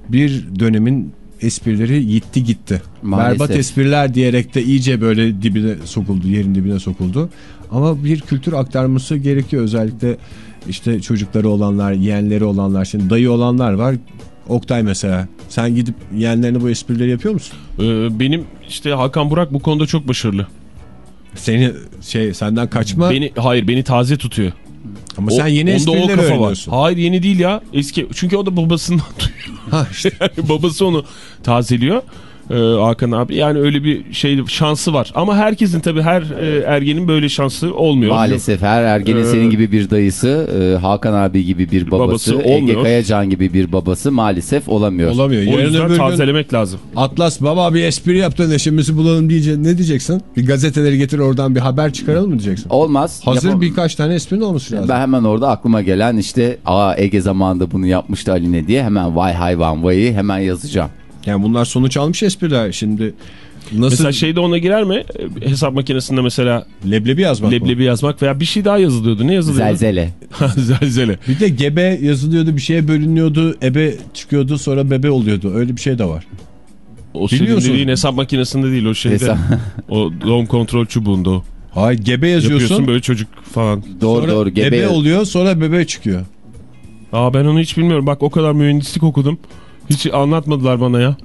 S2: bir dönemin esprileri gitti gitti.
S3: Maalesef.
S2: Berbat espriler diyerek de iyice böyle dibine sokuldu, yerin dibine sokuldu. Ama bir kültür aktarması gerekiyor özellikle işte çocukları olanlar, yeğenleri olanlar, şimdi dayı olanlar var. Oktay mesela sen gidip yeğenlerine bu esprileri yapıyor musun?
S4: Ee, benim işte Hakan Burak bu konuda çok başarılı.
S2: Seni şey senden kaçma
S4: Beni hayır beni taze tutuyor.
S2: ama
S4: O-
S2: sen yeni esprileri
S4: kafa var.
S2: öğreniyorsun.
S4: Hayır yeni değil ya. Eski çünkü o da babasından duyuyor.
S2: Ha işte.
S4: Yani babası onu tazeliyor. Ee, Hakan abi yani öyle bir şey şansı var ama herkesin tabii her e, ergenin böyle şansı olmuyor.
S3: Maalesef her ergenin
S4: Ee,
S3: senin gibi bir dayısı, e, Hakan abi gibi bir babası,
S4: Babası
S3: Ege. Kayacan gibi bir babası maalesef olamıyor.
S2: Olamıyor.
S4: O
S2: Yarın
S4: yüzden
S2: gün
S4: tazelemek lazım.
S2: Atlas baba bir espri yaptı neşemizi bulalım diyeceksin. Ne diyeceksin? Bir gazeteleri getir oradan bir haber çıkaralım mı diyeceksin?
S3: Olmaz.
S2: Hazır
S3: Yapam-
S2: birkaç tane esprin olması lazım.
S3: Ben hemen orada aklıma gelen işte aa Ege zamanında bunu yapmıştı Aline diye hemen vay hayvan vayı hemen yazacağım.
S2: Yani bunlar sonuç almış espriler. Şimdi nasıl
S4: Mesela şey de ona girer mi? Ee, Hesap makinesinde mesela
S2: leblebi yazmak mı?
S4: leblebi yazmak veya bir şey daha yazılıyordu. Ne yazılıyordu?
S3: Zelzele.
S4: Zelzele.
S2: Bir de gebe yazılıyordu bir şeye bölünüyordu ebe çıkıyordu sonra bebe oluyordu öyle bir şey de var.
S4: O senin
S2: Biliyorsun.
S4: dediğin hesap makinesinde değil o şeyde.
S3: Hesap-
S4: o doğum kontrol çubuğunda o.
S2: Hayır gebe yazıyorsun
S4: Yapıyorsun böyle çocuk falan.
S3: doğru
S2: sonra
S3: doğru
S2: gebe
S3: gebe.
S2: oluyor sonra bebe çıkıyor.
S4: Aa ben onu hiç bilmiyorum. Bak o kadar mühendislik okudum. Hiç anlatmadılar bana ya.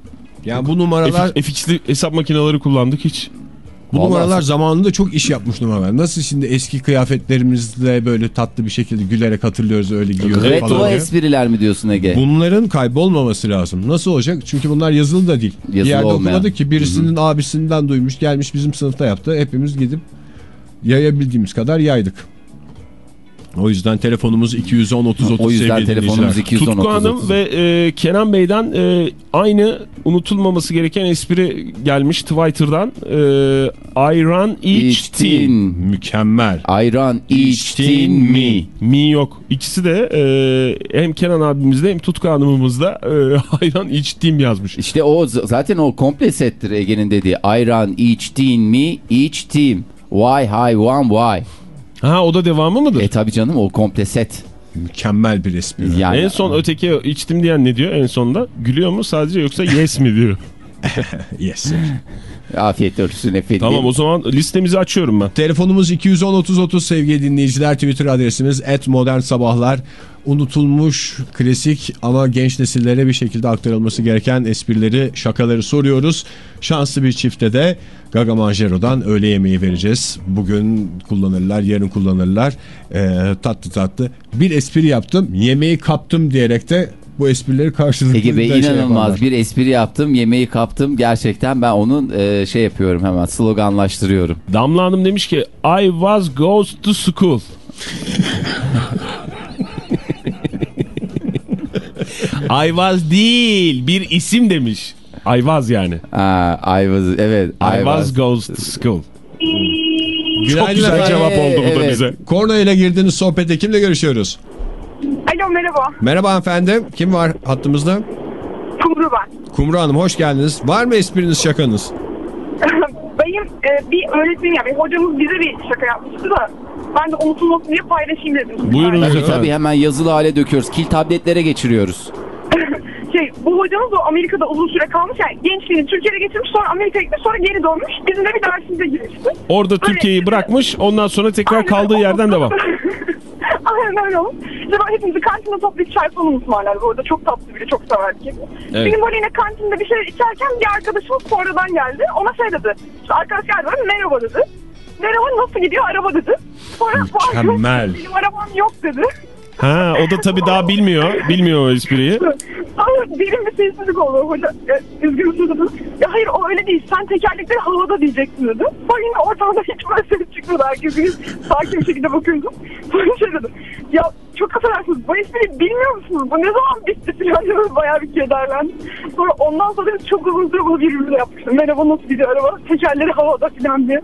S2: Yani bu numaralar
S4: F- FX'li hesap makineleri kullandık hiç.
S2: bu
S3: Vallahi
S2: numaralar zamanında çok iş yapmış numaralar. Nasıl şimdi eski kıyafetlerimizle böyle tatlı bir şekilde gülerek hatırlıyoruz öyle giyiyoruz
S3: Retro
S2: falan. diye.
S3: espriler mi diyorsun Ege?
S2: Bunların kaybolmaması lazım. Nasıl olacak? Çünkü bunlar yazılı da değil.
S3: Yazılı
S2: bir yerde
S3: olmayan.
S2: okumadık ki birisinin abisinden duymuş gelmiş bizim sınıfta yaptı. Hepimiz gidip yayabildiğimiz kadar yaydık. O yüzden telefonumuz 210 30 30
S3: o yüzden telefonumuz
S2: dinleyiciler.
S3: 210
S4: Tutku
S3: 30
S4: Hanım
S3: 30.
S4: ve e, Kenan Bey'den e, aynı unutulmaması gereken espri gelmiş Twitter'dan. E, I run each team.
S3: İçtin.
S2: Mükemmel.
S3: Ayran içtin mi?
S4: Mi yok. İkisi de e, hem Kenan abimizde hem Tutku Hanım'ımızda e, hayran içtiğim yazmış.
S3: İşte o zaten o komple settir Ege'nin dediği. Ayran içtin mi? İçtim. Why hayvan why?
S4: Ha o da devamı mıdır?
S3: E tabi canım o komple set.
S2: Mükemmel bir espri.
S3: Yani
S4: en son öteki içtim diyen ne diyor en sonda? Gülüyor mu sadece yoksa yes mi diyor?
S2: Yes.
S3: afiyet olsun efendim.
S4: tamam o zaman listemizi açıyorum ben.
S2: Telefonumuz 210 30 30 sevgili dinleyiciler. Twitter adresimiz @modernsabahlar. Unutulmuş, klasik ama genç nesillere bir şekilde aktarılması gereken esprileri, şakaları soruyoruz. Şanslı bir çifte de Gaga Manjero'dan öğle yemeği vereceğiz. Bugün kullanırlar, yarın kullanırlar. Ee, tatlı tatlı. Bir espri yaptım, yemeği kaptım diyerek de bu esprileri karşılıklı
S3: Ege Bey
S2: da şey
S3: inanılmaz
S2: yaparlar.
S3: bir espri yaptım yemeği kaptım gerçekten ben onun e, şey yapıyorum hemen sloganlaştırıyorum.
S4: Damla Hanım demiş ki I was goes to school. I was değil bir isim demiş. I was yani.
S3: Aa, I was, evet
S4: I, was goes to school. Çok güzel cevap oldu bu da
S3: Evet.
S4: bize.
S2: Korna ile girdiğiniz sohbete kimle görüşüyoruz?
S6: Alo merhaba.
S2: Merhaba hanımefendi. Kim var hattımızda?
S6: Kumru ben.
S2: Kumru Hanım hoş geldiniz. Var mı espriniz şakanız?
S6: Benim e, bir öğretmenim yani hocamız bize bir şaka yapmıştı da ben de unutulmasın diye paylaşayım dedim.
S4: Buyurun
S3: Tabii tabii hemen yazılı hale döküyoruz. Kil tabletlere geçiriyoruz.
S6: Şey bu hocamız o Amerika'da uzun süre kalmış yani gençliğini Türkiye'de getirmiş sonra Amerika'ya gitmiş sonra geri dönmüş. Bizim de bir dersimize girmişti.
S4: Orada Türkiye'yi bırakmış ondan sonra tekrar
S6: Aynen,
S4: kaldığı yerden devam.
S6: Aynen öyle olmuş. İşte hepimizi kantinde toplayıp çay falan ısmarlardı. Orada çok tatlı biri, çok severdi kendini.
S4: Evet.
S6: Benim böyle yine kantinde bir şey içerken bir arkadaşım sonradan geldi. Ona şey dedi. İşte arkadaş geldi bana merhaba dedi. Merhaba nasıl gidiyor araba dedi. Sonra bu arkadaş
S2: Mükemmel.
S6: benim arabam yok dedi.
S4: Ha o da tabii daha bilmiyor. Bilmiyor o espriyi.
S6: Sonra derin bir sessizlik oldu. Hoca e, üzgünsün dedi. Ya hayır o öyle değil. Sen tekerlekleri havada diyeceksin dedi. Sonra yine ortamda hiç böyle ses çıkmadı. Herkes sakin bir şekilde bakıyordu. Sonra şey dedi. Ya çok affedersiniz bu espriyi bilmiyor musunuz? Bu ne zaman bitti falan diyoruz. Bayağı bir kederlendi. Sonra ondan sonra çok uzun süre bunu birbirine yapmıştık. Merhaba nasıl gidiyor araba? Tekerleri havada falan diye.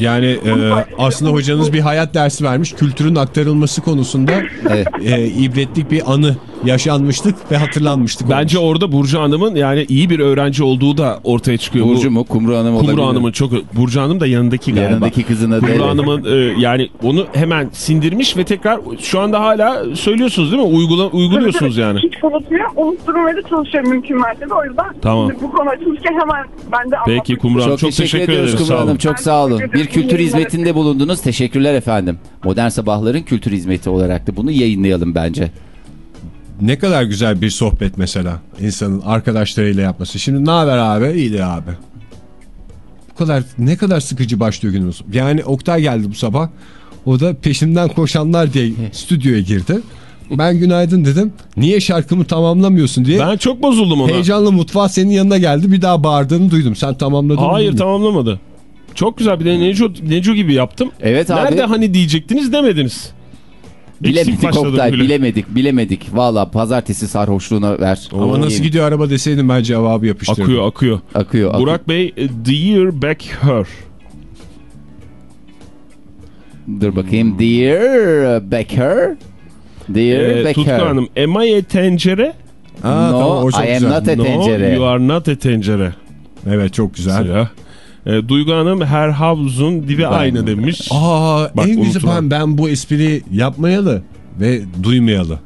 S2: Yani e, aslında hocanız bir hayat dersi vermiş. Kültürün aktarılması konusunda
S3: Evet.
S2: e, ibretlik bir anı yaşanmıştık ve hatırlanmıştık.
S4: Bence orada Burcu Hanım'ın yani iyi bir öğrenci olduğu da ortaya çıkıyor. Bu
S3: Burcu mu? Kumru Hanım olabilir.
S4: Kumru Hanım'ın çok... Burcu Hanım da yanındaki galiba.
S3: Yanındaki kızın adı.
S4: Kumru. Hanım'ın e, yani onu hemen sindirmiş ve tekrar şu anda hala söylüyorsunuz değil mi? Uygula, uyguluyorsunuz yani.
S6: Hiç unutmuyorum. Unutturmaya da çalışıyorum mümkün mertebe. O yüzden
S4: Tamam.
S6: bu konu açılmışken hemen ben de
S4: Peki Kumru Hanım
S3: Çok,
S4: çok,
S3: teşekkür,
S4: teşekkür
S3: ediyoruz
S4: ederiz.
S3: Kumru. Hanım. Çok sağ olun. Bir kültür hizmetinde bulundunuz. Teşekkürler efendim. Modern Sabahların kültür hizmeti olarak da bunu yayınlayalım bence.
S2: Ne kadar güzel bir sohbet mesela insanın arkadaşlarıyla yapması. Şimdi ne haber abi? İyidir abi. Bu kadar ne kadar sıkıcı başlıyor günümüz. Yani Oktay geldi bu sabah. O da peşimden koşanlar diye stüdyoya girdi. Ben günaydın dedim. Niye şarkımı tamamlamıyorsun diye.
S4: Ben çok bozuldum ona.
S2: Heyecanlı mutfağa senin yanına geldi. Bir daha bağırdığını duydum. Sen tamamladın mı
S4: Hayır tamamlamadı. Çok güzel bir de Neco, Neco gibi yaptım.
S3: Evet abi.
S4: Nerede hani diyecektiniz demediniz.
S3: Bilemedik Oktay
S4: bile.
S3: bilemedik bilemedik. Valla pazartesi sarhoşluğuna ver.
S2: Ama nasıl gidiyor araba deseydin ben cevabı yapıştırdım.
S4: Akıyor akıyor.
S3: Akıyor. akıyor.
S4: Burak Bey, e, The Year Back Her.
S3: Dur bakayım. Dear Becker. Dear
S4: Ee,
S3: Becker.
S4: Tutku Hanım, Am I a tencere?
S2: Aa,
S3: No,
S2: tamam,
S3: I am
S2: güzel.
S3: not a
S4: No,
S3: tencere.
S4: you are not a tencere.
S2: Evet çok güzel.
S4: Mesela. Ee, Duygu Hanım, her havuzun dibi aynı demiş.
S2: Aa
S4: Bak,
S2: en güzel ben, ben bu espriyi yapmayalı ve duymayalı.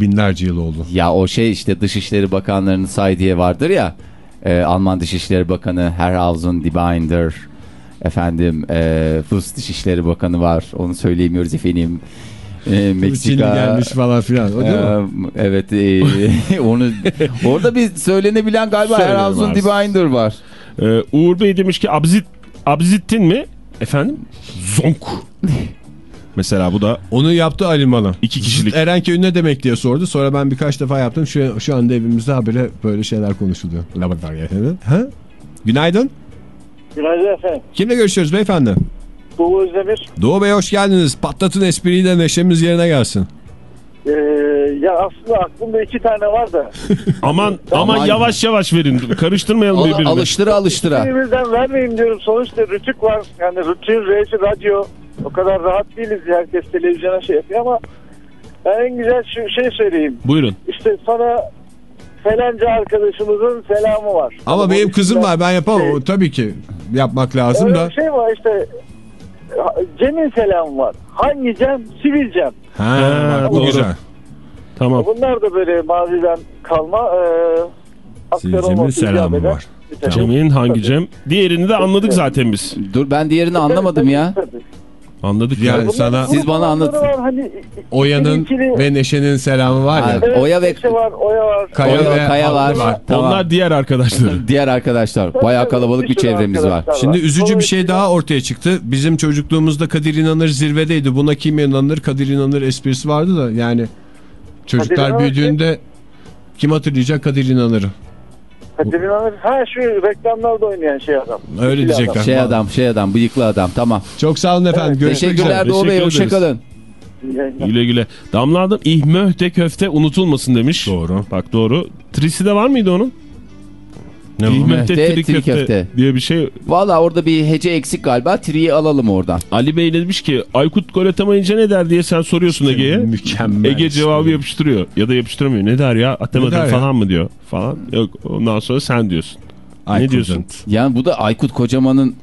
S2: Binlerce yıl oldu.
S3: Ya o şey işte Dışişleri Bakanlarının say diye vardır ya. e, Alman Dışişleri Bakanı Herrhausen die Binder. Efendim e, Rus Dışişleri Bakanı var. Onu söyleyemiyoruz efendim. E,
S2: Çinli
S3: Meksika.
S2: gelmiş falan filan. O değil mi?
S3: e, evet e, onu orada bir söylenebilen galiba
S4: Söyleyeyim
S3: Herrhausen
S4: abi.
S3: die Binder var.
S4: Ee, Uğur Bey demiş ki Abzit, Abzittin mi? Efendim? Zonk. Mesela bu da
S2: Onu yaptı Ali bana.
S4: İki kişilik.
S2: Erenköy ne demek diye sordu. Sonra ben birkaç defa yaptım. Şu, şu anda evimizde habire böyle şeyler konuşuluyor. Ha? Günaydın.
S7: Günaydın efendim.
S2: Kimle görüşüyoruz beyefendi?
S7: Doğu Özdemir.
S2: Doğu Bey hoş geldiniz. Patlatın espriyle neşemiz yerine gelsin.
S7: Ee, ya aslında aklımda iki tane var da.
S4: aman aman
S3: Aman.
S4: yavaş yavaş verin. Karıştırmayalım
S3: Al,
S4: birbirini.
S3: alıştıra alıştıra.
S7: Birimizden vermeyeyim diyorum. Sonuçta rütük var. Yani rutin, reisi, radyo. O kadar rahat değiliz. Herkes televizyona şey yapıyor ama ben en güzel şu şey söyleyeyim.
S4: Buyurun.
S7: İşte sana falanca arkadaşımızın selamı var.
S2: Ama
S7: Bu
S2: benim kızım var ben yapamam.
S7: Şey-
S2: O Tabii ki yapmak lazım
S7: Öyle
S2: da.
S7: bir şey var işte. Cem'in selamı var. Hangi Cem? Sivil Cem.
S2: Ha, bak, bu
S4: doğru.
S2: güzel.
S4: Tamam.
S7: Bunlar da böyle maziden kalma. E,
S2: Cem'in selamı
S7: eden
S2: var.
S4: Cem'in hangi Cem? Diğerini de anladık zaten biz.
S3: Dur ben diğerini anlamadım ya.
S7: Tabii.
S4: Anladık
S2: Yani
S4: ya.
S2: sana
S3: Siz bana anlatın.
S7: Var, Hani,
S2: Oya'nın
S7: ikili-
S2: ve Neşe'nin selamı var ya.
S7: Evet,
S3: Oya ve
S7: Neşe var, Oya var.
S2: Kaya
S3: Oya,
S2: ve
S3: Kaya var.
S2: Haklı
S3: Tamam.
S4: Onlar diğer arkadaşları.
S3: Diğer arkadaşlar. Bayağı kalabalık bir çevremiz var.
S7: arkadaşlar
S2: Şimdi üzücü bir şey daha ortaya çıktı. Bizim çocukluğumuzda Kadir İnanır zirvedeydi. Buna kim inanır? Kadir İnanır esprisi vardı da yani çocuklar büyüdüğünde kim hatırlayacak Kadir İnanır'ı?
S7: Kadir İnanır, ha şu reklamlarda oynayan şey adam.
S2: Öyle
S7: İkili
S2: diyecekler.
S3: Şey adam, şey adam, bıyıklı adam. Tamam.
S2: Çok sağ olun efendim. Görüşmek
S3: Teşekkürler
S2: üzere.
S3: Doğu Bey. Hoşçakalın.
S7: adam.
S4: Güle güle. Damla Hanım ihmöhte köfte unutulmasın demiş.
S2: Doğru.
S4: Bak doğru. Trisi de var mıydı onun?
S2: Ne
S4: İhmöhte tri köfte
S3: köfte.
S4: diye bir şey.
S3: Valla orada bir hece eksik galiba. Tri'yi alalım oradan.
S4: Ali Bey demiş ki Aykut gol atamayınca ne der diye sen soruyorsun Ege'ye.
S2: Mükemmel.
S4: Ege cevabı yapıştırıyor. Ya da yapıştıramıyor. Ne der ya? Atamadım
S2: Ne der ya?
S4: falan mı diyor. Falan. Yok ondan sonra sen diyorsun.
S2: Ay,
S4: ne diyorsun?
S3: Yani bu da Aykut Kocaman'ın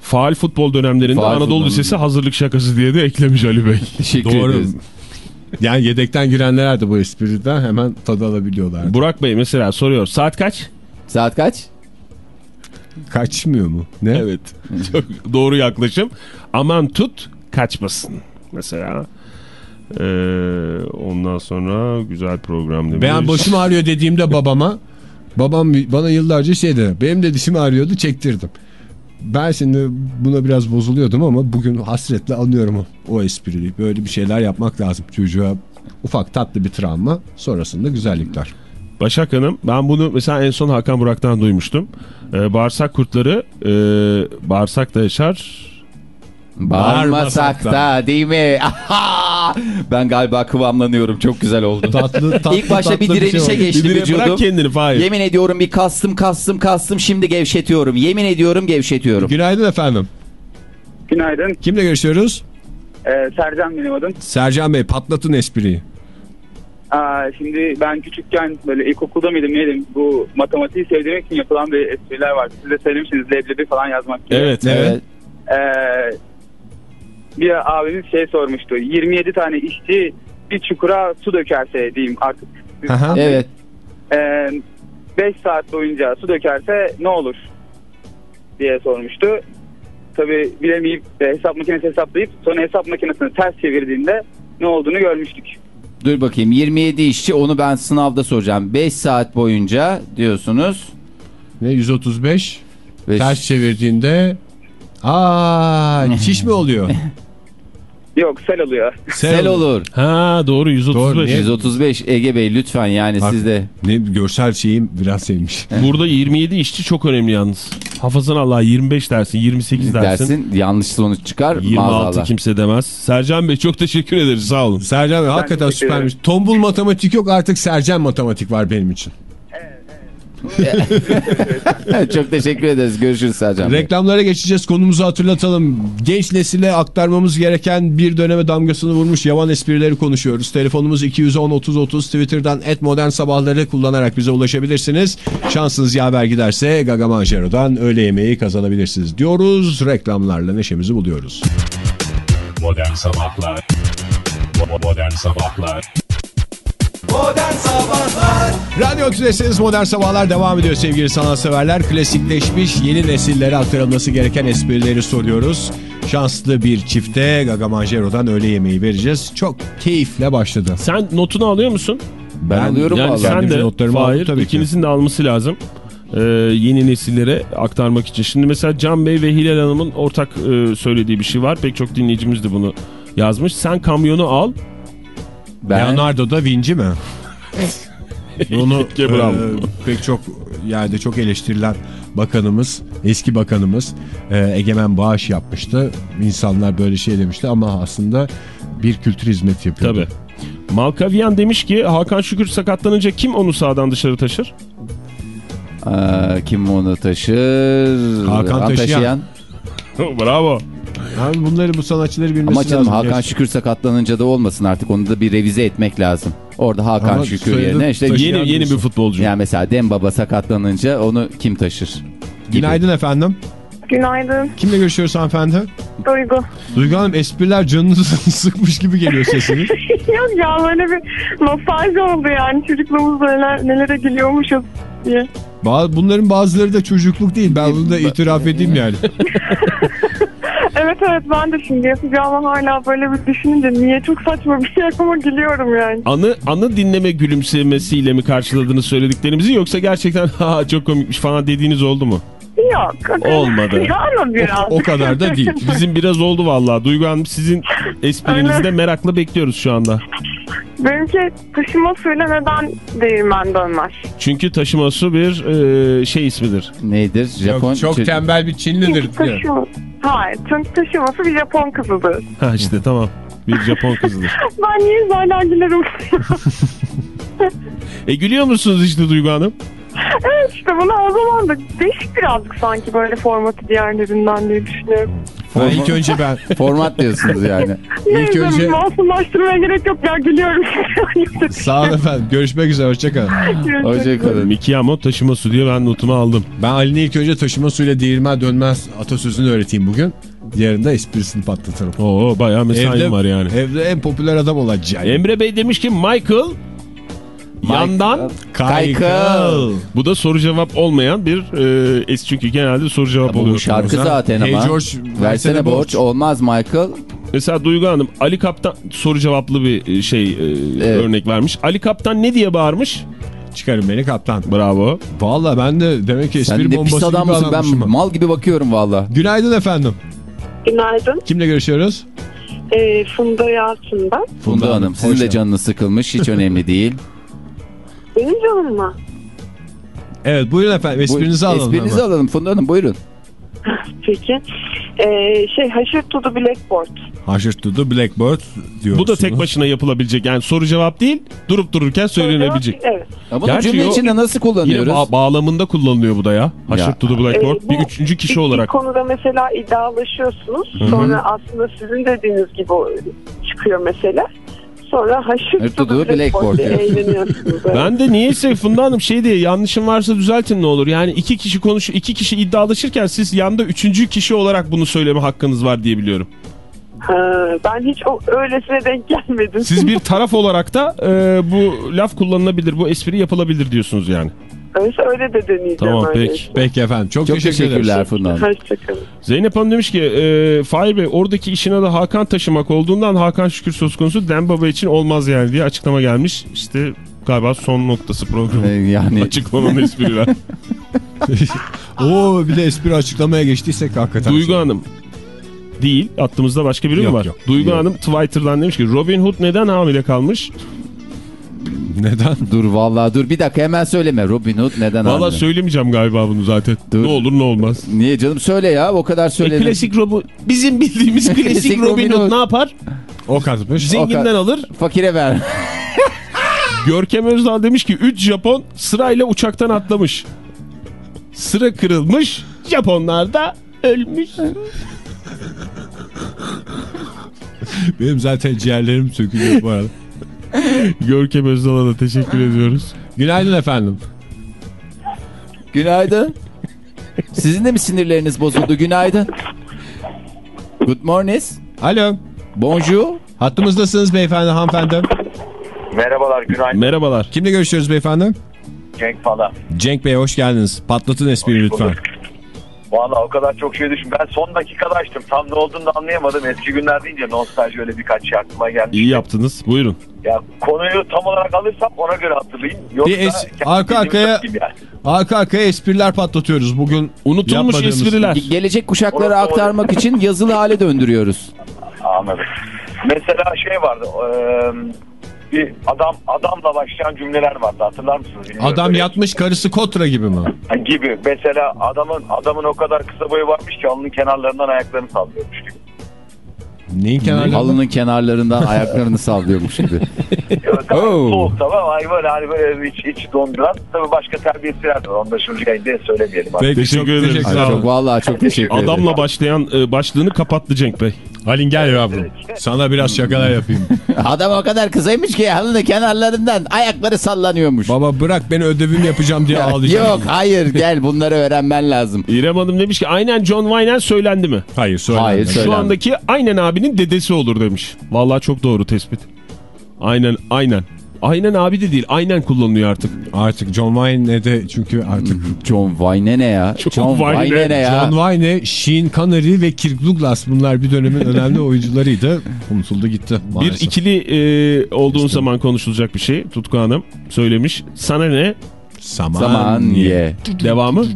S4: Faal futbol dönemlerinde
S3: Faal
S4: Anadolu
S3: futbol.
S4: Lisesi hazırlık şakası diye de eklemiş Ali Bey.
S3: teşekkür
S2: Doğru.
S3: ederiz.
S2: Yani yedekten girenler de bu espriden hemen tadı alabiliyorlar.
S4: Burak Bey mesela soruyor. Saat kaç?
S3: Saat kaç?
S2: Kaçmıyor mu? Ne?
S4: Evet. Çok doğru yaklaşım. Aman tut kaçmasın. Mesela. Ee, ondan sonra güzel program demiş.
S2: Ben başım ağrıyor dediğimde babama babam bana yıllarca şey dedi. Benim de dişim ağrıyordu çektirdim. Ben şimdi buna biraz bozuluyordum ama bugün hasretle anlıyorum o, o espriyi. Böyle bir şeyler yapmak lazım çocuğa. Ufak tatlı bir travma sonrasında güzellikler.
S4: Başak Hanım ben bunu mesela en son Hakan Burak'tan duymuştum. Ee, bağırsak kurtları e, bağırsakta yaşar.
S3: Bağırmasak da değil mi? ben galiba kıvamlanıyorum. Çok güzel oldu.
S2: Tatlı, tatlı
S3: İlk başta bir
S2: tatlı
S3: direnişe
S2: şey
S3: geçti
S4: Bir
S3: vücudum.
S4: bırak kendini Fahir.
S3: Yemin ediyorum bir kastım kastım kastım şimdi gevşetiyorum. Yemin ediyorum gevşetiyorum.
S2: Günaydın efendim.
S8: Günaydın.
S2: Kimle görüşüyoruz?
S8: Ee, Sercan benim adım.
S2: Sercan Bey patlatın espriyi.
S8: Aa, şimdi ben küçükken böyle ilkokulda mıydım neydim bu matematiği sevdiğim için yapılan bir espriler var. Siz de söylemişsiniz leblebi falan yazmak gibi.
S4: Evet.
S3: Evet.
S8: Ee, bir abimiz şey sormuştu. 27 tane işçi bir çukura su dökerse diyeyim artık.
S2: Aha.
S3: Evet.
S8: 5 saat boyunca su dökerse ne olur diye sormuştu. Tabi bilemeyip hesap makinesi hesaplayıp sonra hesap makinesini ters çevirdiğinde ne olduğunu görmüştük.
S3: Dur bakayım 27 işçi onu ben sınavda soracağım. 5 saat boyunca diyorsunuz.
S2: Ne 135
S3: Ve
S2: ters çevirdiğinde aa çiş mi oluyor?
S8: Yok sel oluyor.
S3: sel olur.
S4: Ha doğru 135.
S2: Doğru, niye?
S3: 135 Ege Bey lütfen yani
S2: Bak.
S3: sizde.
S2: Ne görsel şeyim biraz sevmiş.
S4: Burada 27 işçi çok önemli yalnız. Hafızan Allah 25 dersin 28 dersin.
S3: Dersin yanlış sonuç çıkar
S4: 26
S3: maazallah.
S4: kimse demez. Sercan Bey çok teşekkür ederiz sağ olun.
S2: Sercan Bey hakikaten süpermiş. Tombul matematik yok artık Sercan matematik var benim için.
S3: Çok teşekkür ederiz. Görüşürüz Sercan Bey.
S2: Reklamlara geçeceğiz konumuzu hatırlatalım. Genç nesile aktarmamız gereken bir döneme damgasını vurmuş yavan esprileri konuşuyoruz. Telefonumuz 210-30-30 Twitter'dan et modern sabahları kullanarak bize ulaşabilirsiniz. Şansınız yaver giderse Gaga Manjero'dan öğle yemeği kazanabilirsiniz diyoruz. Reklamlarla neşemizi buluyoruz.
S5: Modern Sabahlar Modern Sabahlar
S1: Modern Sabahlar
S2: Radyo Tülesi'niz Modern Sabahlar devam ediyor sevgili sanatseverler. Klasikleşmiş yeni nesillere aktarılması gereken esprileri soruyoruz. Şanslı bir çifte Gaga Manjero'dan öğle yemeği vereceğiz. Çok keyifle başladı.
S4: Sen notunu alıyor musun?
S3: Ben, alıyorum
S4: yani
S3: vallahi.
S4: sen de
S2: notlarımı aldım
S4: Fahir
S2: tabii ki.
S4: ikinizin de alması lazım. Ee, yeni nesillere aktarmak için. Şimdi mesela Can Bey ve Hilal Hanım'ın ortak e, söylediği bir şey var. Pek çok dinleyicimiz de bunu yazmış. Sen kamyonu al.
S3: Ben,
S2: Leonardo da Vinci mi? Onu e, pek çok yerde çok eleştirilen bakanımız, eski bakanımız e, Egemen Bağış yapmıştı. İnsanlar böyle şey demişti ama aslında bir kültür hizmeti yapıyordu.
S4: Tabii. Malkaviyan demiş ki Hakan Şükür sakatlanınca kim onu sağdan dışarı taşır?
S3: Aa, kim onu taşır?
S2: Hakan taşıyan.
S4: Bravo.
S2: Abi bunları bu sanatçıları bilmesi
S3: Ama canım
S2: lazım.
S3: Hakan
S2: Gerçekten.
S3: Şükür sakatlanınca da olmasın artık onu da bir revize etmek lazım. Orada Hakan
S2: Ama
S3: Şükür yerine işte
S4: Yeni yeni bir futbolcu.
S3: yani mesela Dembaba sakatlanınca onu kim taşır? Gibi.
S2: Günaydın efendim.
S6: Günaydın
S2: Kimle görüşüyoruz hanımefendi?
S6: Duygu.
S2: Duygu Hanım espriler canınızı sıkmış gibi geliyor sesiniz.
S6: Yok ya böyle bir nostalji oldu yani çocukluğumuzda neler, nelere gülüyormuşuz diye.
S2: Ba- Bunların bazıları da çocukluk değil. Ben bunu da itiraf edeyim yani.
S6: Evet evet ben de şimdi yapacağım hala böyle bir düşününce niye çok saçma bir şey ama gülüyorum yani.
S4: Anı anı dinleme gülümsemesiyle mi karşıladınız söylediklerimizi yoksa gerçekten ha çok komikmiş falan dediğiniz oldu mu?
S6: Yok.
S4: Olmadı.
S6: Yani biraz.
S2: O kadar da değil.
S4: Bizim biraz oldu vallahi. Duygu Hanım sizin esprinizi de merakla bekliyoruz şu anda.
S6: Benimki taşıma suyla neden değirmen dönmez?
S4: Çünkü taşıma su bir e, şey ismidir.
S3: Nedir? Japon
S2: Çok, çok tembel bir Çinlidir diyor.
S6: Taşıma. Hayır çünkü taşıması bir Japon kızıdır.
S4: Ha işte tamam. Bir Japon kızıdır.
S6: Ben niye hala gülerim?
S4: E gülüyor musunuz işte Duygu Hanım?
S6: Evet işte bunu o zaman da değişik birazcık sanki böyle formatı diğerlerinden diye düşünüyorum.
S2: Ben ilk önce ben
S3: Format diyorsunuz yani.
S2: ilk
S6: Neyse
S2: önce
S6: masumlaştırmaya gerek yok ya gülüyorum.
S2: sağ olun efendim. Görüşmek üzere. Hoşçakalın.
S3: Hoşçakalın.
S4: Mikiyamo taşıma su diye ben notumu aldım.
S2: Ben Ali'ne ilk önce taşıma suyla değirmen dönmez atasözünü öğreteyim bugün. Diğerinde de esprisini patlatırım.
S4: Oo bayağı mesaim var yani.
S2: Evde en popüler adam olacak.
S4: Emre Bey demiş ki Michael yandan
S2: Kaykıl.
S4: bu da soru cevap olmayan bir e, es çünkü genelde soru cevap
S3: Bu
S4: oluyor.
S3: şarkı zaten
S2: Hey
S3: ama.
S2: George,
S3: versene borç. Olmaz Michael.
S4: Mesela Duygu Hanım Ali Kaptan soru cevaplı bir şey e,
S3: Evet.
S4: örnek vermiş. Ali Kaptan ne diye bağırmış?
S2: Çıkarın beni kaptan.
S4: Bravo.
S2: Valla ben de demek ki espri
S3: de
S2: bombası
S3: pis
S2: gibi
S3: adam mısın? Ben.
S2: Ben...
S3: mal gibi bakıyorum valla.
S2: Günaydın efendim.
S6: Günaydın.
S2: Kimle görüşüyoruz?
S6: Ee, Funda Yalçın ben.
S3: Funda Hanım sizin de canınız sıkılmış hiç önemli değil.
S6: Benim canım mı?
S2: Evet buyurun efendim esprinizi alalım.
S3: Esprinizi
S2: hemen.
S3: alalım Funda Hanım buyurun.
S6: Peki. Ee, şey Haşır to the Blackboard.
S2: Haşır to the Blackbird diyorsunuz.
S4: Bu da tek başına yapılabilecek yani soru cevap değil durup dururken söylenebilecek.
S6: Evet.
S3: Ya bunu
S4: Gerçi
S3: cümle
S4: o-
S3: içinde nasıl
S4: Yine
S3: kullanıyoruz?
S4: ba- bağlamında kullanılıyor bu da ya. Haşır
S3: Ya.
S4: to the Blackboard.
S6: Ee,
S4: bir üçüncü kişi
S6: bir-
S4: olarak.
S6: Bir konuda mesela iddialaşıyorsunuz. Sonra aslında sizin dediğiniz gibi çıkıyor mesela. Sonra haşır
S3: tutuğu blackboard.
S4: Ben de niyeyse Funda Hanım şey diye yanlışım varsa düzeltin ne olur. Yani iki kişi konuş iki kişi iddialaşırken siz yanda üçüncü kişi olarak bunu söyleme hakkınız var diye biliyorum.
S6: Ha, ben hiç o öylesine denk gelmedim.
S4: Siz bir taraf olarak da e, bu laf kullanılabilir, bu espri yapılabilir diyorsunuz yani.
S6: Öyleyse öyle de deneyeceğim.
S4: Tamam, peki.
S2: Peki efendim çok,
S3: Çok
S2: teşekkür
S3: teşekkürler. Funda Hanım.
S6: Hoşçakalın.
S4: Zeynep Hanım demiş ki e, Fahir Bey oradaki işin adı Hakan taşımak olduğundan Hakan Şükür söz konusu Dem Baba için olmaz yani diye açıklama gelmiş. İşte galiba son noktası
S3: Ee,
S4: programın.
S3: yani
S4: Açıklanan espriler.
S2: Oo bir de espri açıklamaya geçtiysek hakikaten.
S4: Duygu Hanım değil. Attığımızda başka biri
S2: Yok,
S4: mi var?
S2: yok.
S4: Duygu
S2: Yok.
S4: Hanım Twitter'dan demiş ki Robin Hood neden hamile kalmış?
S2: Neden?
S3: dur vallahi dur bir dakika hemen söyleme. Robin Hood neden
S4: Valla
S3: hamile?
S4: söylemeyeceğim galiba bunu zaten.
S3: Dur.
S4: Ne olur ne olmaz.
S3: Niye canım söyle ya o kadar
S4: E,
S3: söyledim.
S4: klasik Robin bizim bildiğimiz klasik, Robin Hood ne yapar?
S2: O katmış.
S4: Zenginden alır.
S3: Fakire ver.
S4: Görkem Özdağ demiş ki 3 Japon sırayla uçaktan atlamış. Sıra kırılmış. Japonlar da ölmüş.
S2: Benim zaten ciğerlerim sökülüyor bu arada.
S4: Görkem Özdağ'a da teşekkür ediyoruz.
S2: Günaydın efendim.
S3: Günaydın. Sizin de mi sinirleriniz bozuldu? Günaydın. Good morning.
S2: Alo.
S3: Bonjour.
S2: Hattımızdasınız beyefendi hanımefendi.
S9: Merhabalar, günaydın.
S4: Merhabalar.
S2: Kimle görüşüyoruz beyefendi?
S9: Cenk falan.
S2: Cenk Bey hoş geldiniz. Patlatın espriyi lütfen.
S9: Valla o kadar çok şey düşün. Ben son dakikada açtım. Tam ne olduğunu da anlayamadım. Eski günler deyince nostalji öyle birkaç şey aklıma geldi.
S4: İyi yaptınız. Buyurun.
S9: Ya konuyu tam olarak alırsam ona göre hatırlayayım. Yoksa
S2: Bir es- arka arkaya-
S9: Yani.
S2: Arka arkaya espriler patlatıyoruz bugün.
S4: Unutulmuş espriler.
S3: Ge- Gelecek kuşaklara aktarmak için yazılı hale döndürüyoruz.
S9: Anladım. Mesela şey vardı. eee, bir adam adamla başlayan cümleler vardı. Hatırlar mısınız? Bilmiyorum.
S2: Adam
S9: Böyle-
S2: yatmış karısı kotra gibi mi?
S9: Gibi. Mesela adamın adamın o kadar kısa boyu varmış ki alnının kenarlarından ayaklarını sallıyormuş gibi.
S2: Neyin kenarında?
S3: Halının kenarlarından ayaklarını sallıyormuş gibi. Oh.
S9: Soğuk ama hani böyle, hani böyle iç, iç donduran. Tabii başka terbiyesizler de var. Onu da şimdi yayında söylemeyelim.
S2: Peki,
S4: Teşekkür
S2: çok
S4: ederiz.
S2: teşekkür
S3: Ay,
S2: ederim.
S3: çok vallahi çok teşekkür ederim.
S4: Adamla başlayan e, başlığını kapattı Cenk Bey.
S2: Halin gel yavrum. Sana biraz şakalar yapayım.
S3: Adam o kadar kısaymış ki halının kenarlarından ayakları sallanıyormuş.
S2: Baba bırak ben ödevimi yapacağım diye ağlayacağım.
S3: Yok hayır gel bunları öğrenmen lazım.
S4: İrem Hanım demiş ki aynen John Wayne söylendi mi?
S2: Hayır söyle.
S3: Hayır, söyle.
S4: Şu andaki aynen abinin dedesi olur demiş. Vallahi çok doğru tespit. Aynen aynen. Aynen abi de değil aynen kullanılıyor artık.
S2: Artık John Wayne de çünkü artık
S3: John Wayne ne ya?
S4: John
S3: John
S4: Wayne.
S3: Wayne ne ya?
S2: John Wayne, Sheen Connery ve Kirk Douglas bunlar bir dönemin önemli oyuncularıydı. Unutuldu gitti
S4: Bir
S2: maalesef.
S4: ikili e, olduğun zaman konuşulacak bir şey. Tutku Hanım söylemiş. Sana ne?
S2: Saman,
S3: Zaman ye.
S4: Devamı?
S3: Daha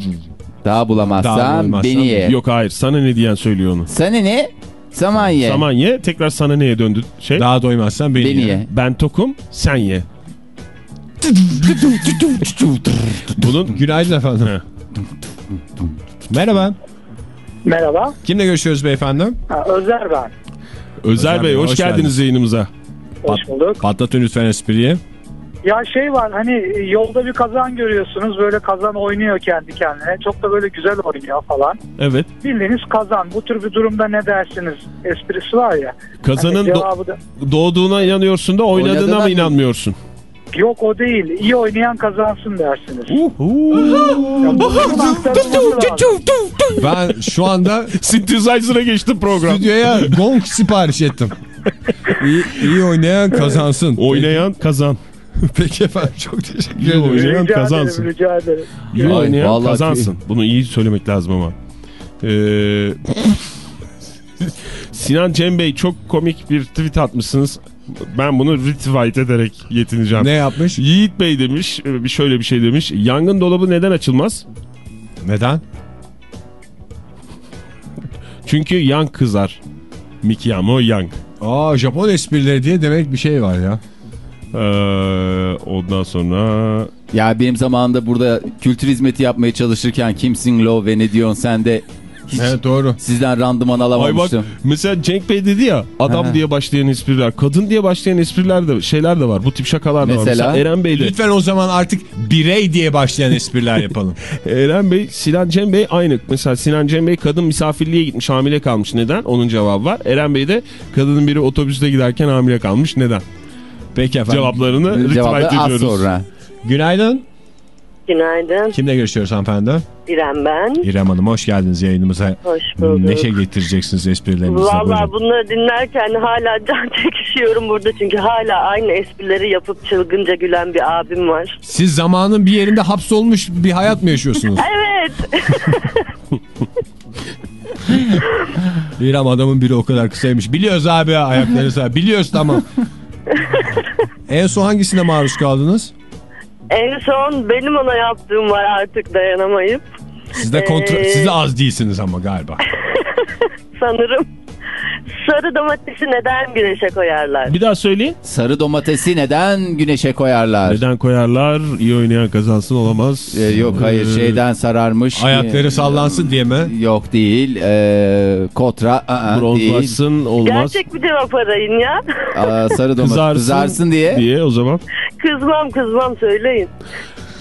S2: Daha
S3: bulamazsan
S2: bulamazsan
S3: beni ye.
S4: Yok hayır. Sana ne diyen söylüyor onu.
S3: Sana ne? Saman ye.
S4: Saman ye. Tekrar sana neye döndü şey?
S2: Daha doymazsan beni,
S3: Beni
S2: ye.
S3: ye.
S4: Ben tokum sen ye. Bunun
S2: Günaydın efendim. Merhaba.
S10: Merhaba.
S2: Kimle görüşüyoruz beyefendi?
S10: Ha, Özer ben.
S4: Özer Bey hoş,
S2: hoş
S4: geldiniz
S2: geldiniz.
S4: yayınımıza.
S10: Hoş bulduk.
S2: Patlatın lütfen espriyi.
S10: Ya şey var hani yolda bir kazan görüyorsunuz böyle kazan oynuyor kendi kendine. Çok da böyle güzel oynuyor falan.
S4: Evet.
S10: Bildiğiniz kazan. Bu tür bir durumda ne dersiniz? Esprisi var ya.
S4: Kazanın
S10: Hani
S4: do-
S10: da
S4: doğduğuna inanıyorsun da oynadığına
S3: Oynadığına
S4: mı
S3: mı?
S4: inanmıyorsun?
S10: yok o değil. İyi oynayan kazansın dersiniz.
S2: Ben şu anda
S4: Synthesizer'a geçti program.
S2: stüdyoya gong sipariş ettim. İyi, iyi oynayan kazansın.
S4: Oynayan kazan.
S2: Peki efendim çok teşekkür
S4: İyi
S2: ederim.
S4: oynayan
S10: Rica
S4: kazansın.
S10: ederim, rica ederim.
S4: İyi
S3: Ay,
S4: oynayan kazansın. Bunu iyi söylemek lazım ama. Ee, Sinan Cem Bey çok komik bir tweet atmışsınız. Ben bunu retweet ederek yetineceğim.
S2: Ne yapmış?
S4: Yiğit Bey demiş, bir şöyle bir şey demiş. Yangın dolabı neden açılmaz?
S2: Neden?
S4: Çünkü yang kızar. Mikiyamo yang.
S2: Aa Japon esprileri diye demek bir şey var ya.
S4: Ee, ondan sonra
S3: Ya benim zamanında burada kültür hizmeti yapmaya çalışırken kimsin lo ve ne diyorsun sen de hiç
S2: Evet doğru.
S3: sizden randıman
S4: Ay bak
S3: alamamıştım.
S4: mesela Cenk Bey dedi ya adam diye başlayan espriler, kadın diye başlayan espriler de şeyler de var. Bu tip şakalar da var.
S3: Mesela?
S4: Mesela Eren Bey de.
S2: Lütfen o zaman artık birey diye başlayan espriler yapalım.
S4: Eren Bey, Sinan Cem Bey aynı. Mesela Sinan Cem Bey kadın misafirliğe gitmiş hamile kalmış. Neden? Onun cevabı var. Eren Bey de kadının biri otobüste giderken hamile kalmış. Neden?
S2: Peki efendim.
S4: Cevaplarını
S3: az
S4: ediyoruz.
S3: sonra.
S2: Günaydın.
S11: Günaydın.
S2: Kimle görüşüyoruz hanımefendi?
S11: İrem ben.
S2: İrem Hanım hoş geldiniz yayınımıza.
S11: Hoş bulduk.
S2: Neşe getireceksiniz esprilerinizle.
S11: Valla
S2: Buyurun.
S11: bunları dinlerken hala can çekişiyorum burada çünkü hala aynı esprileri yapıp çılgınca gülen bir abim var.
S2: Siz zamanın bir yerinde hapsolmuş bir hayat mı yaşıyorsunuz?
S11: Evet.
S2: İrem adamın biri o kadar kısaymış. Biliyoruz abi ayakları sağ. Biliyoruz tamam. en son hangisine maruz kaldınız?
S11: en son benim ona yaptığım var artık dayanamayıp
S2: Siz de kontra
S11: Ee,
S2: siz de az değilsiniz ama galiba.
S11: sanırım. Sarı domatesi neden güneşe koyarlar?
S4: Bir daha söyleyin.
S3: Sarı domatesi neden güneşe koyarlar?
S4: Neden koyarlar? İyi oynayan kazansın olamaz.
S3: Ee, yok hayır
S4: Ee,
S3: şeyden sararmış.
S2: Ayakları
S3: Ee,
S2: sallansın diye mi?
S3: Yok değil. Ee, kotra aa, değil.
S4: Bronzlaşsın olmaz.
S11: Gerçek bir cevap arayın ya.
S3: Aa, sarı domates
S4: Kızarsın,
S3: kızarsın, diye.
S4: diye o zaman.
S11: Kızmam kızmam söyleyin.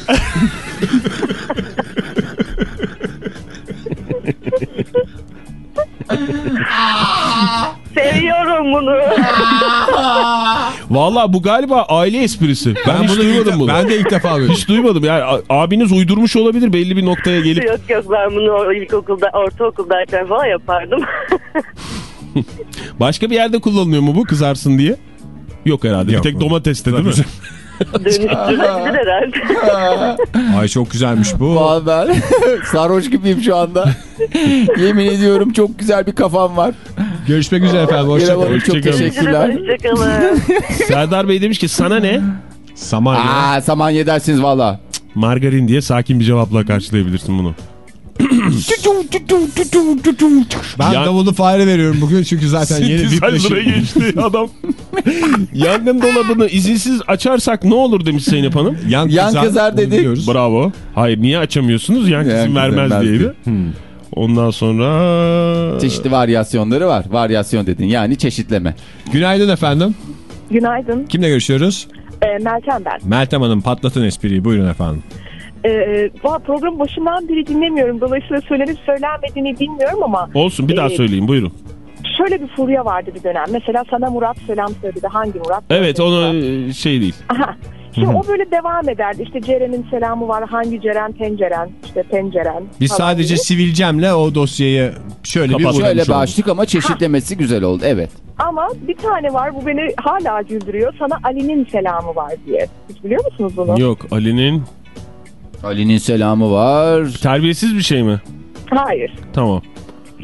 S11: Seviyorum bunu.
S4: Valla bu galiba aile esprisi. Ben, hiç
S2: bunu
S4: duymadım bunu.
S2: Ben de ilk defa duydum.
S4: Hiç duymadım. Yani abiniz uydurmuş olabilir belli bir noktaya gelip.
S11: yok yok ben bunu ilkokulda, ortaokuldayken falan yapardım.
S4: Başka bir yerde kullanılıyor mu bu kızarsın diye? Yok herhalde.
S2: Yok.
S4: bir tek domateste değil mi?
S11: Dönüştürülebilir herhalde.
S2: Ay çok güzelmiş bu.
S3: Vallahi ben sarhoş gibiyim şu anda. Yemin ediyorum çok güzel bir kafam var.
S2: Görüşmek üzere efendim. Hoşçakalın.
S3: Hanım çok teşekkürler.
S11: Hoşçakalın.
S4: Serdar Bey demiş ki sana ne?
S2: Samanya.
S3: Aa saman yedersiniz valla.
S4: Margarin diye sakin bir cevapla karşılayabilirsin bunu.
S2: Ben
S4: Ya-
S2: davulu fare veriyorum bugün çünkü zaten yeni
S4: 8 ay liraya
S2: bir
S4: geçti adam. Yangın dolabını izinsiz açarsak ne olur demiş Zeynep Hanım.
S2: Yan,
S3: Yan kızar
S2: onu
S3: dedi.
S2: biliyoruz.
S4: Bravo. Hayır niye açamıyorsunuz? Yani
S3: Yani
S4: izin vermez
S3: diye.
S2: Hmm.
S4: Ondan sonra...
S3: Çeşitli varyasyonları var. Varyasyon dedin yani çeşitleme.
S2: Günaydın efendim.
S6: Günaydın.
S2: Kimle görüşüyoruz?
S6: Ee, Meltem ben.
S2: Meltem Hanım patlatın espriyi. Buyurun efendim.
S6: Ee, valla programın başından beri dinlemiyorum. Dolayısıyla söylenip söylenmediğini bilmiyorum ama
S4: Olsun bir daha
S6: Ee,
S4: söyleyeyim buyurun.
S6: şöyle bir furya vardı bir dönem. Mesela sana Murat selam söyledi. Hangi Murat?
S4: Evet onu e, şey değil.
S6: Aha. Şimdi o böyle devam ederdi. İşte Ceren'in selamı var. Hangi Ceren? Tenceren. İşte penceren.
S2: Biz sadece
S6: gibi.
S2: sivilcemle o dosyayı şöyle bir
S4: Kapat.
S2: vurmuş
S3: Şöyle başlık ama çeşitlemesi güzel oldu. Evet.
S6: Ama bir tane var. Bu beni hala güldürüyor. Sana Ali'nin selamı var diye. Hiç biliyor musunuz bunu?
S4: Yok Ali'nin
S3: Ali'nin selamı var.
S4: terbiyesiz bir şey mi?
S6: Hayır.
S4: Tamam.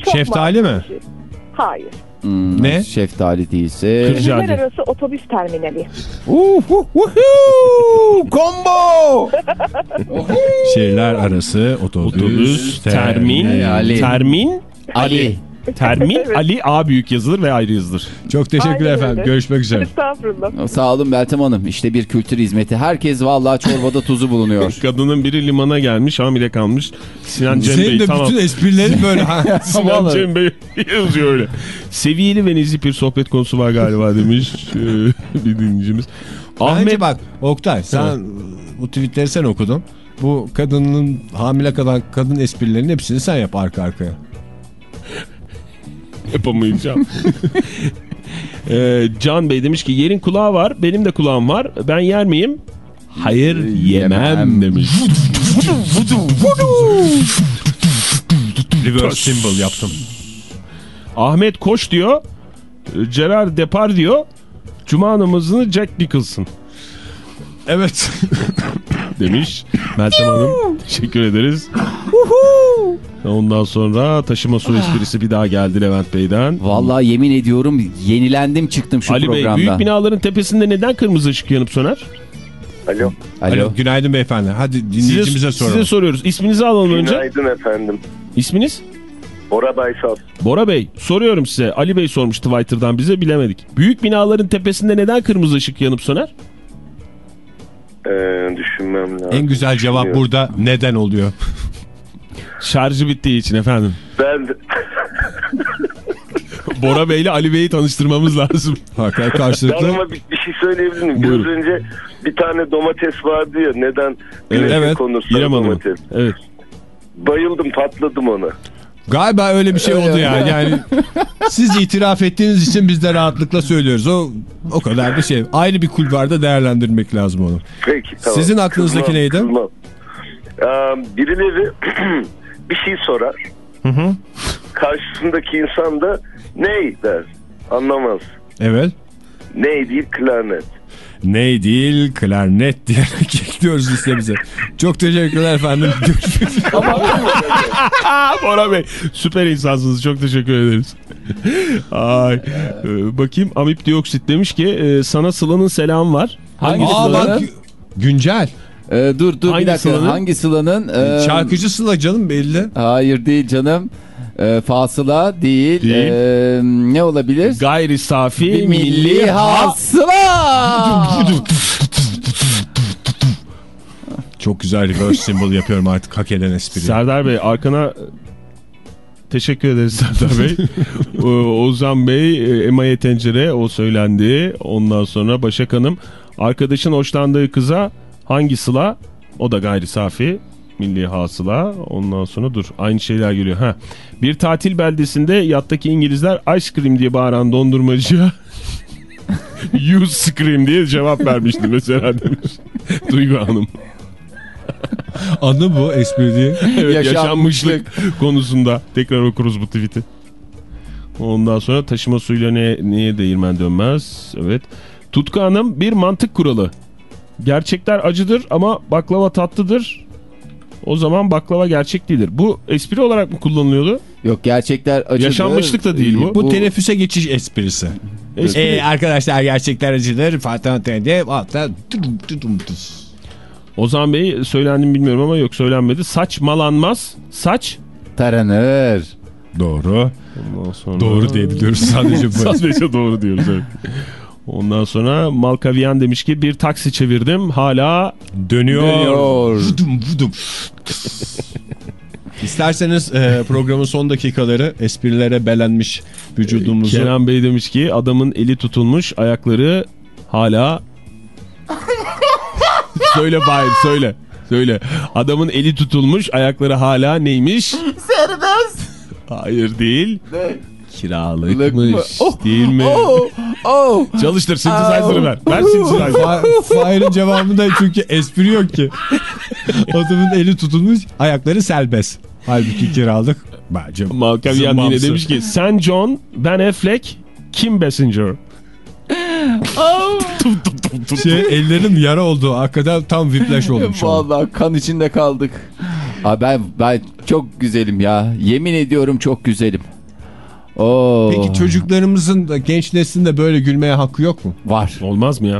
S6: Çok
S2: Şeftali mi?
S6: şey. Hayır.
S3: Hmm,
S2: Ne?
S3: Şeftali değilse.
S4: Kırca-
S6: Şehirler
S4: Cadi.
S6: arası otobüs terminali.
S3: Combo!
S2: Şehirler arası otobüs,
S4: Otobüs, termin,
S3: Ali.
S4: termin,
S3: Ali.
S4: termin,
S6: Evet.
S4: Ali A büyük yazılır ve ayrı yazılır.
S2: Çok teşekkür
S6: Aynen
S2: efendim.
S6: öyle.
S2: Görüşmek üzere.
S6: Estağfurullah.
S3: Sağ olun Meltem Hanım. İşte bir kültür hizmeti. Herkes vallahi çorbada tuzu bulunuyor.
S4: Kadının biri limana gelmiş, hamile kalmış. Sinan Cem
S2: Senin
S4: Bey
S2: de
S4: tamam.
S2: bütün esprileri böyle. ha.
S4: Sinan. Cem Bey yazıyor öyle. Seviyeli ve nezih bir sohbet konusu var galiba demiş e, bir dinleyicimiz.
S2: Bence
S4: Ahmet
S2: bak Oktay sen bu tweetleri sen okudun. Bu kadının hamile kalan kadın esprilerinin hepsini sen yap arka arkaya.
S4: Yapamayacağım. Ee, Can Bey demiş ki yerin kulağı var benim de kulağım var ben yer miyim? Hayır yemem,
S3: Yemem.
S4: demiş.
S2: Reverse symbol yaptım.
S4: Ahmet Koş diyor. Gerard Depar diyor. Cuma namazını Jack Nicholson
S2: Evet.
S4: demiş. Meltem Hanım teşekkür ederiz. Ondan sonra taşıma su esprisi bir daha geldi Levent Bey'den.
S3: Vallahi yemin ediyorum yenilendim çıktım şu
S4: Ali Bey
S3: programda.
S4: büyük binaların tepesinde neden kırmızı ışık yanıp söner?
S9: Alo.
S3: Alo.
S2: Alo. Günaydın beyefendi. Hadi dinleyicimize
S4: size,
S2: soralım.
S4: size soruyoruz. İsminizi alalım önce.
S9: Günaydın efendim.
S4: İsminiz?
S9: Bora Baysal.
S4: Bora Bey soruyorum size. Ali Bey sormuş Twitter'dan bize bilemedik. Büyük binaların tepesinde neden kırmızı ışık yanıp söner?
S9: Ee, düşünmem lazım.
S2: En güzel cevap burada neden oluyor?
S4: Şarjı bittiği için efendim.
S9: Ben de...
S4: Bora Bey ile Ali Bey'i tanıştırmamız lazım.
S2: Hakikaten
S9: Ben
S2: karşılıklı.
S9: ama bir, bir şey söyleyebilir miyim? Biraz
S4: Buyurun.
S9: önce bir tane domates vardı ya neden
S4: Evet,
S2: evet.
S4: İrem Hanım.
S9: domates.
S4: Evet.
S9: Bayıldım patladım ona.
S2: Galiba öyle bir şey
S3: Öyle
S2: oldu yani. yani siz itiraf ettiğiniz için biz de rahatlıkla söylüyoruz. O o kadar bir şey. Ayrı bir kulvarda değerlendirmek lazım onu.
S12: Peki tamam.
S2: Sizin aklınızdaki
S12: Kızmam,
S2: neydi?
S12: kızmam. Ee, birileri bir şey sorar.
S2: Hı hı.
S12: Karşısındaki insan da ney der. Anlamaz.
S2: Evet.
S12: Ney değil klarnet.
S2: Ney değil klarnet diyerek ekliyoruz listemize. Çok teşekkürler efendim.
S4: Bora Bey süper insansınız çok teşekkür ederiz. Ay, e, bakayım amip dioksit demiş ki e, sana Sıla'nın selamı var. Hangi
S2: Aa, bak, güncel.
S3: Ee, dur dur
S4: Hangi
S3: bir dakika.
S4: Sıla'nın?
S3: Hangi Sıla'nın? Ee,
S2: Şarkıcı Sıla canım belli.
S3: Hayır değil canım. Ee, fasıla değil.
S4: Değil.
S3: Ee, ne olabilir?
S4: Gayri safi
S3: Bir
S4: milli,
S3: milli
S4: hasıla.
S2: Çok güzel reverse symbol yapıyorum artık hak eden espri.
S4: Serdar Bey arkana teşekkür ederiz Serdar Bey. O- Ozan Bey e, emaye tencere o söylendi. Ondan sonra Başak Hanım arkadaşın hoşlandığı kıza hangi sıla? O da gayri safi milli hasıla. Ondan sonra dur aynı şeyler geliyor. Ha. Bir tatil beldesinde yattaki İngilizler ice cream diye bağıran dondurmacıya you scream diye cevap vermişti mesela demiş. Duygu Hanım.
S2: Anı bu espri değil.
S4: Evet,
S3: Yaşanmışlık.
S4: yaşanmışlık konusunda. Tekrar okuruz bu tweet'i. Ondan sonra taşıma suyla ne, niye değirmen dönmez? Evet. Tutku Hanım bir mantık kuralı. Gerçekler acıdır ama baklava tatlıdır. O zaman baklava gerçek değildir. Bu espri olarak mı kullanılıyordu?
S3: Yok gerçekler acıdır.
S4: Yaşanmışlık da değil bu.
S2: Bu, teneffüse geçiş esprisi.
S4: Espri-
S2: Ee, arkadaşlar gerçekler acıdır. Fatih Tende hatta
S4: Ozan Bey söylendi mi bilmiyorum ama yok söylenmedi. Saçmalanmaz. Saç.
S3: Taranır.
S2: Doğru.
S4: Ondan sonra...
S2: Doğru diyebiliyoruz sadece bu.
S4: Sadece doğru diyoruz evet. Ondan sonra Malkaviyan demiş ki bir taksi çevirdim hala
S2: Dönüyor.
S3: Dönüyor.
S2: Vudum, vudum. İsterseniz e, programın son dakikaları esprilere belenmiş vücudumuzu
S4: Kenan Bey demiş ki adamın eli tutulmuş ayakları hala söyle Bahir söyle söyle adamın eli tutulmuş ayakları hala neymiş
S3: Serbest.
S4: hayır değil kiralıkmış
S3: Lık mı? Oh,
S4: değil mi
S3: Oh, oh.
S4: çalıştır synthesizer'ı ver ver synthesizer
S2: Fa- Fahir'in cevabında çünkü espri yok ki. Adamın eli tutulmuş, ayakları serbest. Halbuki kiralık. Bence
S4: Malkaviyan yine
S2: zımbamsı.
S4: demiş ki sen John Ben Affleck Kim Basinger
S2: Şey, ellerin yara olduğu hakikaten tam whiplash oldum şu an.
S3: Vallahi kan içinde kaldık. Abi ben ben çok güzelim ya. Yemin ediyorum çok güzelim. Oo.
S2: Peki çocuklarımızın da genç neslin de böyle gülmeye hakkı yok mu?
S3: var.
S4: olmaz mı ya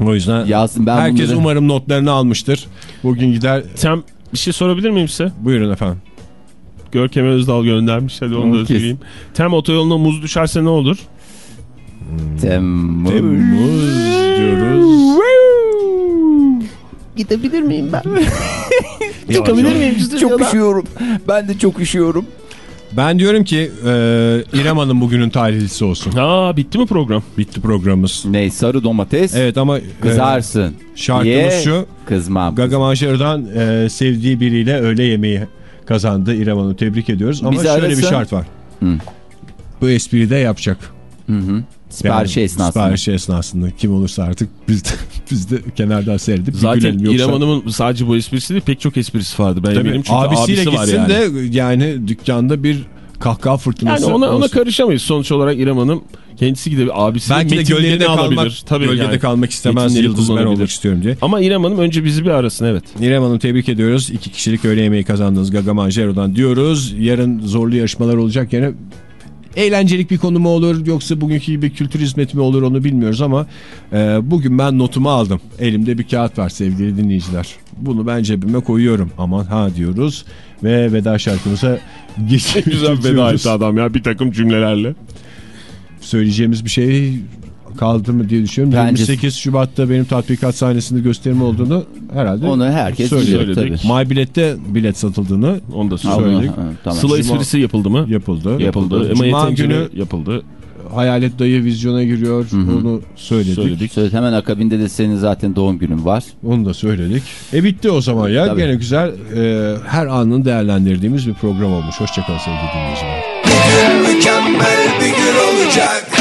S2: O yüzden
S3: Yazdım ben
S2: herkes
S3: bunları.
S2: umarım notlarını almıştır. Bugün gider.
S4: sen bir şey sorabilir miyim size
S2: Buyurun efendim.
S4: Görkem Özdal göndermiş hadi onu da söyleyeyim Tem otoyoluna muz düşerse ne olur
S3: Temmuz.
S2: Temmuz diyoruz.
S3: Gidebilir miyim ben?
S4: Çıkabilir miyim?
S3: çok üşüyorum. Ben de çok üşüyorum.
S2: Ben diyorum ki e, İrem Hanım bugünün tarihlisi olsun.
S4: Aa bitti mi program?
S2: Bitti programımız.
S3: Ne sarı domates
S2: Evet ama e,
S3: kızarsın.
S2: şartımız
S3: Ye,
S2: şu.
S3: Kızmam.
S2: Gaga Manşer'dan e, sevdiği biriyle öğle yemeği kazandı İrem Hanım. Tebrik ediyoruz. Ama
S3: Bizi
S2: şöyle bir
S3: arasın.
S2: şart var.
S3: Hı.
S2: Bu espriyi de yapacak.
S3: Hı hı. Siparişi
S2: Yani
S3: esnasında.
S2: Siparişi esnasında. Kim olursa artık biz de, biz de kenardan seyredip
S4: Zaten
S2: gülelim. Yoksa...
S4: İrem Hanım'ın sadece bu esprisi değil pek çok esprisi vardı. Ben
S2: Tabii,
S4: eminim çünkü
S2: abisiyle
S4: abisi
S2: gitsin
S4: yani.
S2: de yani dükkanda bir kahkaha fırtınası
S4: Yani ona, ona
S2: olsun.
S4: karışamayız. Sonuç olarak İrem Hanım kendisi gidebilir. Abisi
S2: Belki de gölgede
S4: alabilir.
S2: kalmak,
S4: Tabii
S2: gölgede
S4: yani.
S2: kalmak istemez yıldız ben olmak istiyorum diye.
S4: Ama İrem Hanım önce bizi bir arasın evet.
S2: İrem Hanım tebrik ediyoruz. İki kişilik öğle yemeği kazandınız Gaga Manjero'dan diyoruz. Yarın zorlu yarışmalar olacak yine. Eğlencelik bir konu mu olur yoksa bugünkü gibi kültür hizmeti mi olur onu bilmiyoruz ama e, bugün ben notumu aldım. Elimde bir kağıt var sevgili dinleyiciler. Bunu ben cebime koyuyorum. Aman ha diyoruz ve veda şarkımıza geç
S4: Güzel veda
S2: geçiyoruz.
S4: etti adam ya bir takım cümlelerle.
S2: Söyleyeceğimiz bir şey kaldı mı diye düşünüyorum.
S3: Bence-
S2: 28 Şubat'ta benim tatbikat sahnesinde gösterim olduğunu herhalde
S3: Onu herkes
S2: söyledik.
S3: biliyor tabii.
S2: MyBilet'te bilet satıldığını
S4: Onu da söyledik.
S3: ha, tamam.
S4: Sıla
S2: Cuma-
S4: esprisi yapıldı mı?
S2: yapıldı.
S4: Yapıldı.
S2: Cuma
S4: Emaye tencere
S2: günü
S4: yapıldı.
S2: Hayalet Dayı vizyona giriyor. Onu söyledik.
S3: Söyledik. Söyledik. Hemen akabinde de senin zaten doğum günün var.
S2: Onu da söyledik. E bitti o zaman ya.
S3: Tabii.
S2: Gene güzel e, her anını değerlendirdiğimiz bir program olmuş. Hoşçakalın sevgili dinleyiciler.
S1: Mükemmel bir gün olacak